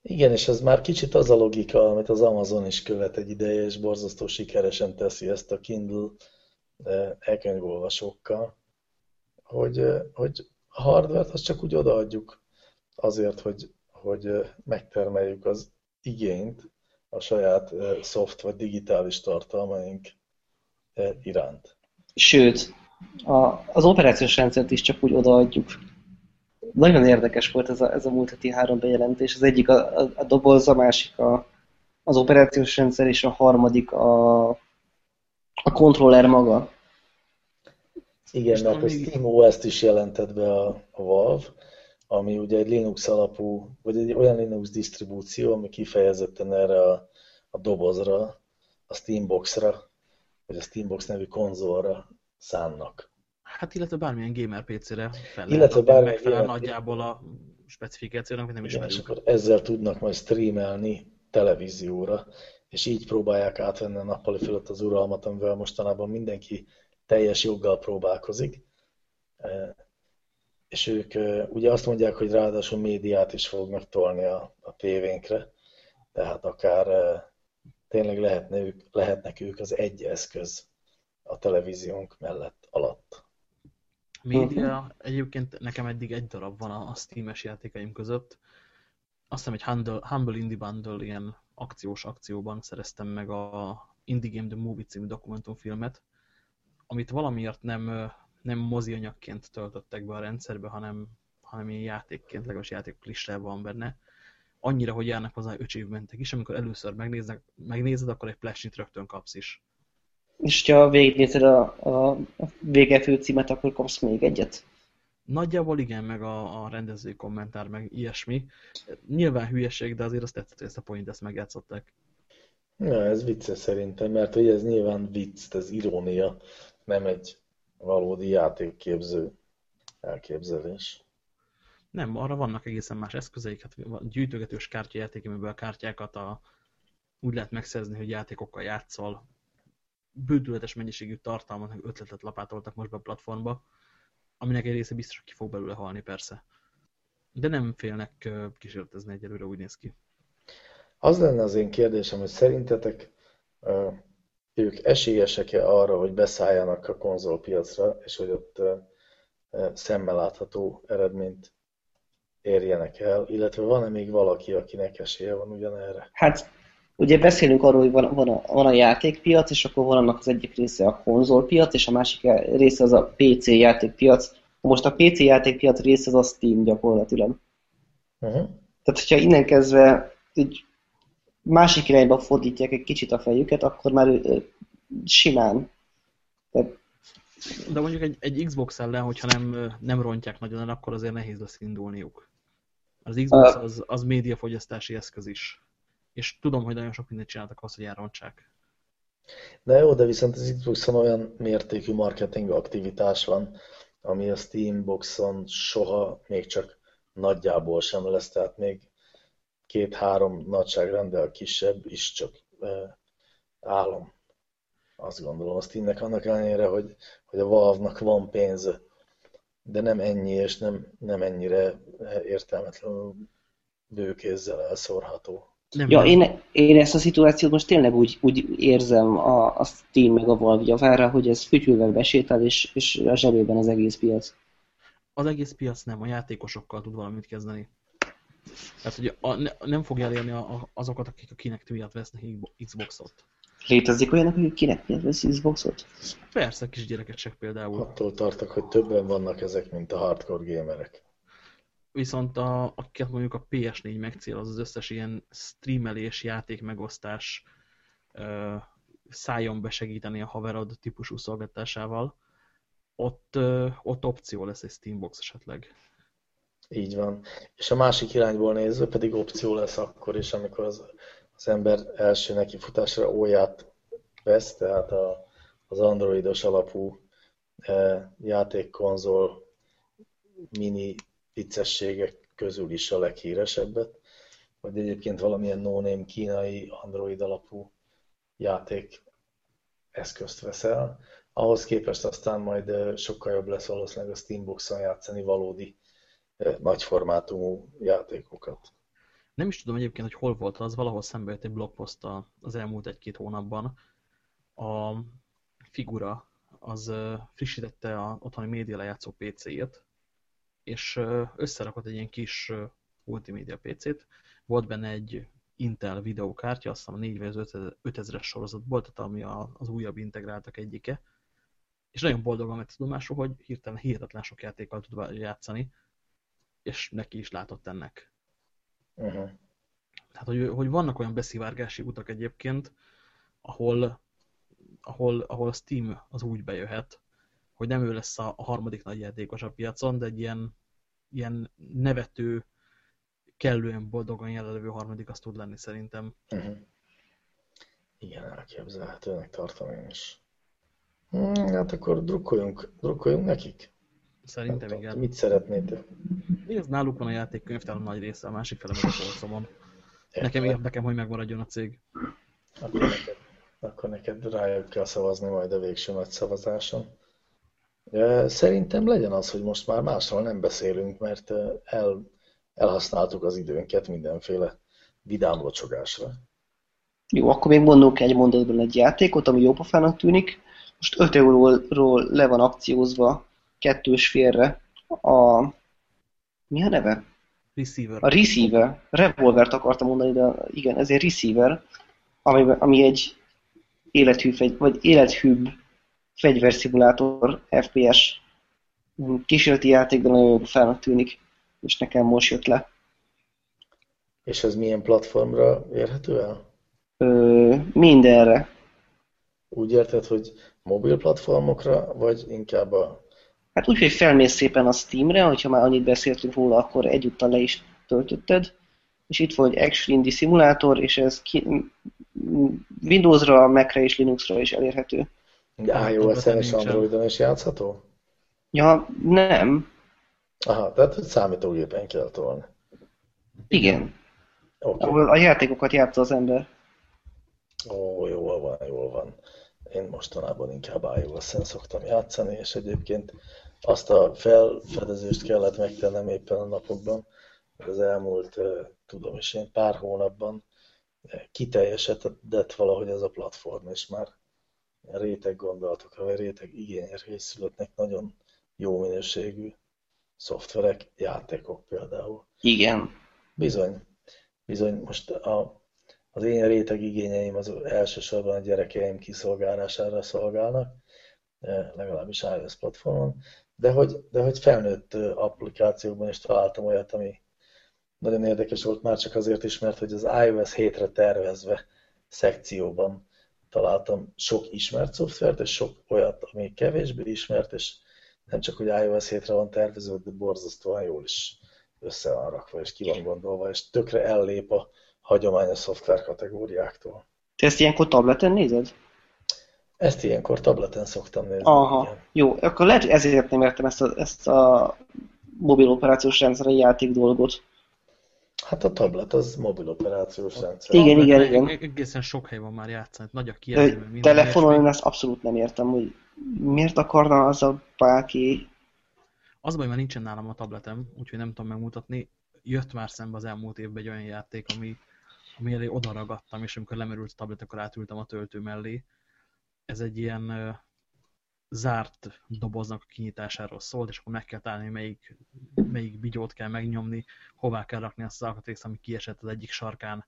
Igen, és ez már kicsit az a logika, amit az Amazon is követ egy ideje, és borzasztó sikeresen teszi ezt a Kindle elkönyvolvasókkal, hogy, hogy a hardware-t azt csak úgy odaadjuk azért, hogy, hogy megtermeljük az igényt a saját szoft vagy digitális tartalmaink iránt. Sőt, a, az operációs rendszert is csak úgy odaadjuk. Nagyon érdekes volt ez a, ez a múlt heti három bejelentés. Az egyik a, a, a doboz, a másik a, az operációs rendszer, és a harmadik a, a kontroller maga. Igen, mert a SteamOS-t is jelentett be a, a Valve, ami ugye egy Linux alapú, vagy egy olyan Linux disztribúció, ami kifejezetten erre a, a dobozra, a Steamboxra, vagy a Steambox nevű konzolra szánnak. Hát illetve bármilyen gamer PC-re fel illetve bármilyen megfelel nagyjából a specifikációnak, amit nem is és akkor ezzel tudnak majd streamelni televízióra, és így próbálják átvenni a nappali fölött az uralmat, amivel mostanában mindenki teljes joggal próbálkozik. E, és ők e, ugye azt mondják, hogy ráadásul médiát is fognak tolni a, a tévénkre, tehát akár e, tényleg lehetne ők, lehetnek ők az egy eszköz a televíziónk mellett, alatt. Média, uh-huh. egyébként nekem eddig egy darab van a, Steam-es játékaim között. Azt hiszem, egy Humble, Humble Indie Bundle ilyen akciós akcióban szereztem meg a Indie Game The Movie című dokumentumfilmet, amit valamiért nem, nem mozi anyagként töltöttek be a rendszerbe, hanem, hanem ilyen játékként, legalábbis játékok listában van benne. Annyira, hogy járnak hozzá achievementek is, amikor először megnéznek, megnézed, akkor egy plesnit rögtön kapsz is. És ha végignézed a, a, a vége címet, akkor kapsz még egyet? Nagyjából igen, meg a, a rendezői kommentár, meg ilyesmi. Nyilván hülyeség, de azért azt tetszett, hogy ezt a point ezt megjátszották. Na, ez vicces szerintem, mert hogy ez nyilván vicc, ez irónia nem egy valódi játékképző elképzelés. Nem, arra vannak egészen más eszközeik, hát gyűjtögetős kártyajáték, amiből a kártyákat a, úgy lehet megszerzni, hogy játékokkal játszol. Bődületes mennyiségű tartalmat, meg ötletet lapátoltak most be a platformba, aminek egy része biztos, hogy ki fog belőle halni persze. De nem félnek kísérletezni egyelőre, úgy néz ki. Az lenne az én kérdésem, hogy szerintetek ők esélyesek-e arra, hogy beszálljanak a konzolpiacra, és hogy ott szemmel látható eredményt érjenek el, illetve van-e még valaki, akinek esélye van ugyanerre? Hát ugye beszélünk arról, hogy van, van, a, van a játékpiac, és akkor van annak az egyik része a konzolpiac, és a másik része az a PC játékpiac. Most a PC játékpiac része az a Steam gyakorlatilag. Uh-huh. Tehát, hogyha innen kezdve így másik irányba fordítják egy kicsit a fejüket, akkor már simán. Tehát... De mondjuk egy, egy Xbox ellen, hogyha nem, nem rontják nagyon el, akkor azért nehéz lesz indulniuk. Az Xbox uh, az, az médiafogyasztási eszköz is. És tudom, hogy nagyon sok mindent csináltak ahhoz, hogy elrontsák. Na jó, de viszont az Xboxon olyan mértékű marketing aktivitás van, ami a Steamboxon soha még csak nagyjából sem lesz, tehát még két-három nagyságrendel kisebb is csak álom. Azt gondolom, azt innek annak ellenére, hogy, hogy a Valve-nak van pénze, de nem ennyi, és nem, nem ennyire értelmetlenül bőkézzel elszórható. Nem ja, én, én ezt a szituációt most tényleg úgy, úgy érzem a, a Steam meg a Valve javára, hogy ez fütyülvel besétál, és, és a zsebében az egész piac. Az egész piac nem, a játékosokkal tud valamit kezdeni. Tehát, hogy a, ne, nem fogja elérni a, a, azokat, akik a Kinect miatt vesznek Xboxot. Létezik olyanok, akik Kinect miatt vesz Xboxot? Persze, kisgyerekesek például. Attól tartok, hogy többen vannak ezek, mint a hardcore gamerek viszont a, akiket mondjuk a PS4 megcél, az az összes ilyen streamelés, játék megosztás ö, szálljon be segíteni a haverod típusú szolgáltásával, ott, ö, ott opció lesz egy Steambox esetleg. Így van. És a másik irányból nézve pedig opció lesz akkor is, amikor az, az ember első nekifutásra óját vesz, tehát a, az androidos alapú e, játékkonzol mini viccességek közül is a leghíresebbet, vagy egyébként valamilyen no-name kínai Android alapú játék eszközt veszel. Ahhoz képest aztán majd sokkal jobb lesz valószínűleg a Steambox-on játszani valódi nagyformátumú játékokat. Nem is tudom egyébként, hogy hol volt az, valahol szembe jött egy blogpost az elmúlt egy-két hónapban. A figura az frissítette a otthoni média lejátszó PC-jét, és összerakott egy ilyen kis multimédia PC-t. Volt benne egy Intel videókártya, azt hiszem a 4 vagy 5000-es sorozatból, tehát ami az újabb integráltak egyike. És nagyon boldogan vett tudomásul, hogy hirtelen hihetetlen sok játékkal tud játszani, és neki is látott ennek. Uh -huh. Tehát, hogy, hogy vannak olyan beszivárgási utak egyébként, ahol, ahol, ahol a Steam az úgy bejöhet, hogy nem ő lesz a, harmadik nagy játékos a piacon, de egy ilyen, ilyen nevető, kellően boldogan jelenlevő harmadik azt tud lenni szerintem. Uh mhm. -huh. Igen, elképzelhetőnek tartom én is. Hmm, hát akkor drukkoljunk, drukkoljunk nekik. Szerintem hát, igen. Mit szeretnétek? Ez náluk van a játékkönyvtár nagy része, a másik fele meg a polcomon. Nekem érdekem, hogy megmaradjon a cég. Akkor neked, akkor neked rájuk kell szavazni majd a végső nagy szavazáson. Szerintem legyen az, hogy most már másról nem beszélünk, mert el, elhasználtuk az időnket mindenféle vidám locsogásra. Jó, akkor még mondunk egy mondatban egy játékot, ami jópofának tűnik. Most 5 euróról le van akciózva kettős félre a... Mi a neve? Receiver. A Receiver. Revolvert akartam mondani, de igen, ez egy Receiver, ami, ami egy élethű, vagy élethűbb fegyverszimulátor, FPS kísérleti játékban nagyon jó felnak tűnik, és nekem most jött le. És ez milyen platformra érhető el? Ö, mindenre. Úgy érted, hogy mobil platformokra, vagy inkább a... Hát úgy, hogy felmész szépen a Steamre, hogyha már annyit beszéltünk róla, akkor egyúttal le is töltötted, és itt van egy Action Indie szimulátor, és ez ki, Windowsra, Macre és Linuxra is elérhető. De iOS-en és Androidon is játszható? Ja, nem. Aha, tehát hogy számítógépen kell tolni. Igen. Okay. Ahol a játékokat játsza az ember. Ó, jól van, jól van. Én mostanában inkább iOS-en szoktam játszani, és egyébként azt a felfedezést kellett megtennem éppen a napokban, hogy az elmúlt, tudom is én, pár hónapban kiteljesedett valahogy ez a platform, és már réteg gondolatokra, vagy réteg igényekre is születnek nagyon jó minőségű szoftverek, játékok például. Igen. Bizony. Bizony, most a, az én réteg igényeim az elsősorban a gyerekeim kiszolgálására szolgálnak, eh, legalábbis iOS platformon, de hogy, de hogy felnőtt applikációkban is találtam olyat, ami nagyon érdekes volt már csak azért is, mert hogy az iOS 7-re tervezve szekcióban találtam sok ismert szoftvert, és sok olyat, ami kevésbé ismert, és nem csak, hogy iOS 7-re van tervezve, de borzasztóan jól is össze van rakva, és ki van gondolva, és tökre ellép a hagyományos szoftver kategóriáktól. Te ezt ilyenkor tableten nézed? Ezt ilyenkor tableten szoktam nézni. Aha, igen. jó. Akkor lehet, ezért nem értem ezt a, ezt a mobil operációs rendszeren játék dolgot. Hát a tablet az mobil operációs rendszer. Igen, igen, igen. Egészen sok hely van már játszani, nagy a kijelző, telefonon én ezt abszolút nem értem, hogy miért akarna az a bárki... Az baj, mert nincsen nálam a tabletem, úgyhogy nem tudom megmutatni. Jött már szembe az elmúlt évben egy olyan játék, ami, ami elé oda ragadtam, és amikor lemerült a tablet, akkor átültem a töltő mellé. Ez egy ilyen zárt doboznak a kinyitásáról szólt, és akkor meg kell találni, melyik, melyik bigyót kell megnyomni, hová kell rakni azt az alkatrészt, ami kiesett az egyik sarkán,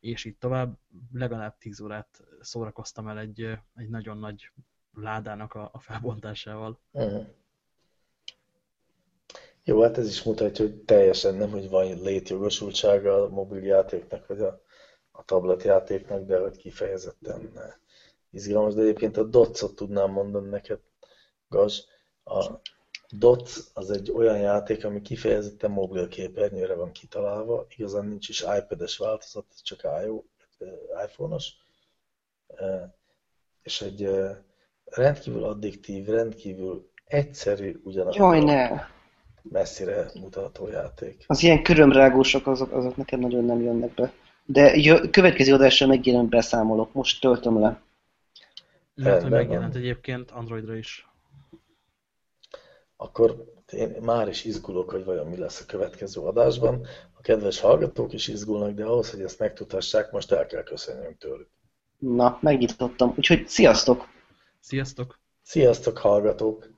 és így tovább. Legalább 10 órát szórakoztam el egy, egy nagyon nagy ládának a, a felbontásával. Uh-huh. Jó, hát ez is mutatja, hogy teljesen nem, hogy van létjogosultsága a mobiljátéknak, vagy a, a tabletjátéknak, de hogy kifejezetten izgalmas. De egyébként a DOTS-ot tudnám mondani neked, Gaz. A DOTS az egy olyan játék, ami kifejezetten mobil képernyőre van kitalálva. Igazán nincs is iPad-es változat, csak eh, iPhone-os. Eh, És egy eh, rendkívül addiktív, rendkívül egyszerű, ugyanakkor Jaj, ne! messzire mutató játék. Az ilyen körömrágósok, azok, azok nekem nagyon nem jönnek be. De jö, következő adásra megint beszámolok, most töltöm le. Lehet, hogy megjelent van. egyébként Androidra is. Akkor én már is izgulok, hogy vajon mi lesz a következő adásban. A kedves hallgatók is izgulnak, de ahhoz, hogy ezt megtudhassák, most el kell köszönjünk tőlük. Na, megnyitottam. Úgyhogy sziasztok! Sziasztok! Sziasztok, hallgatók!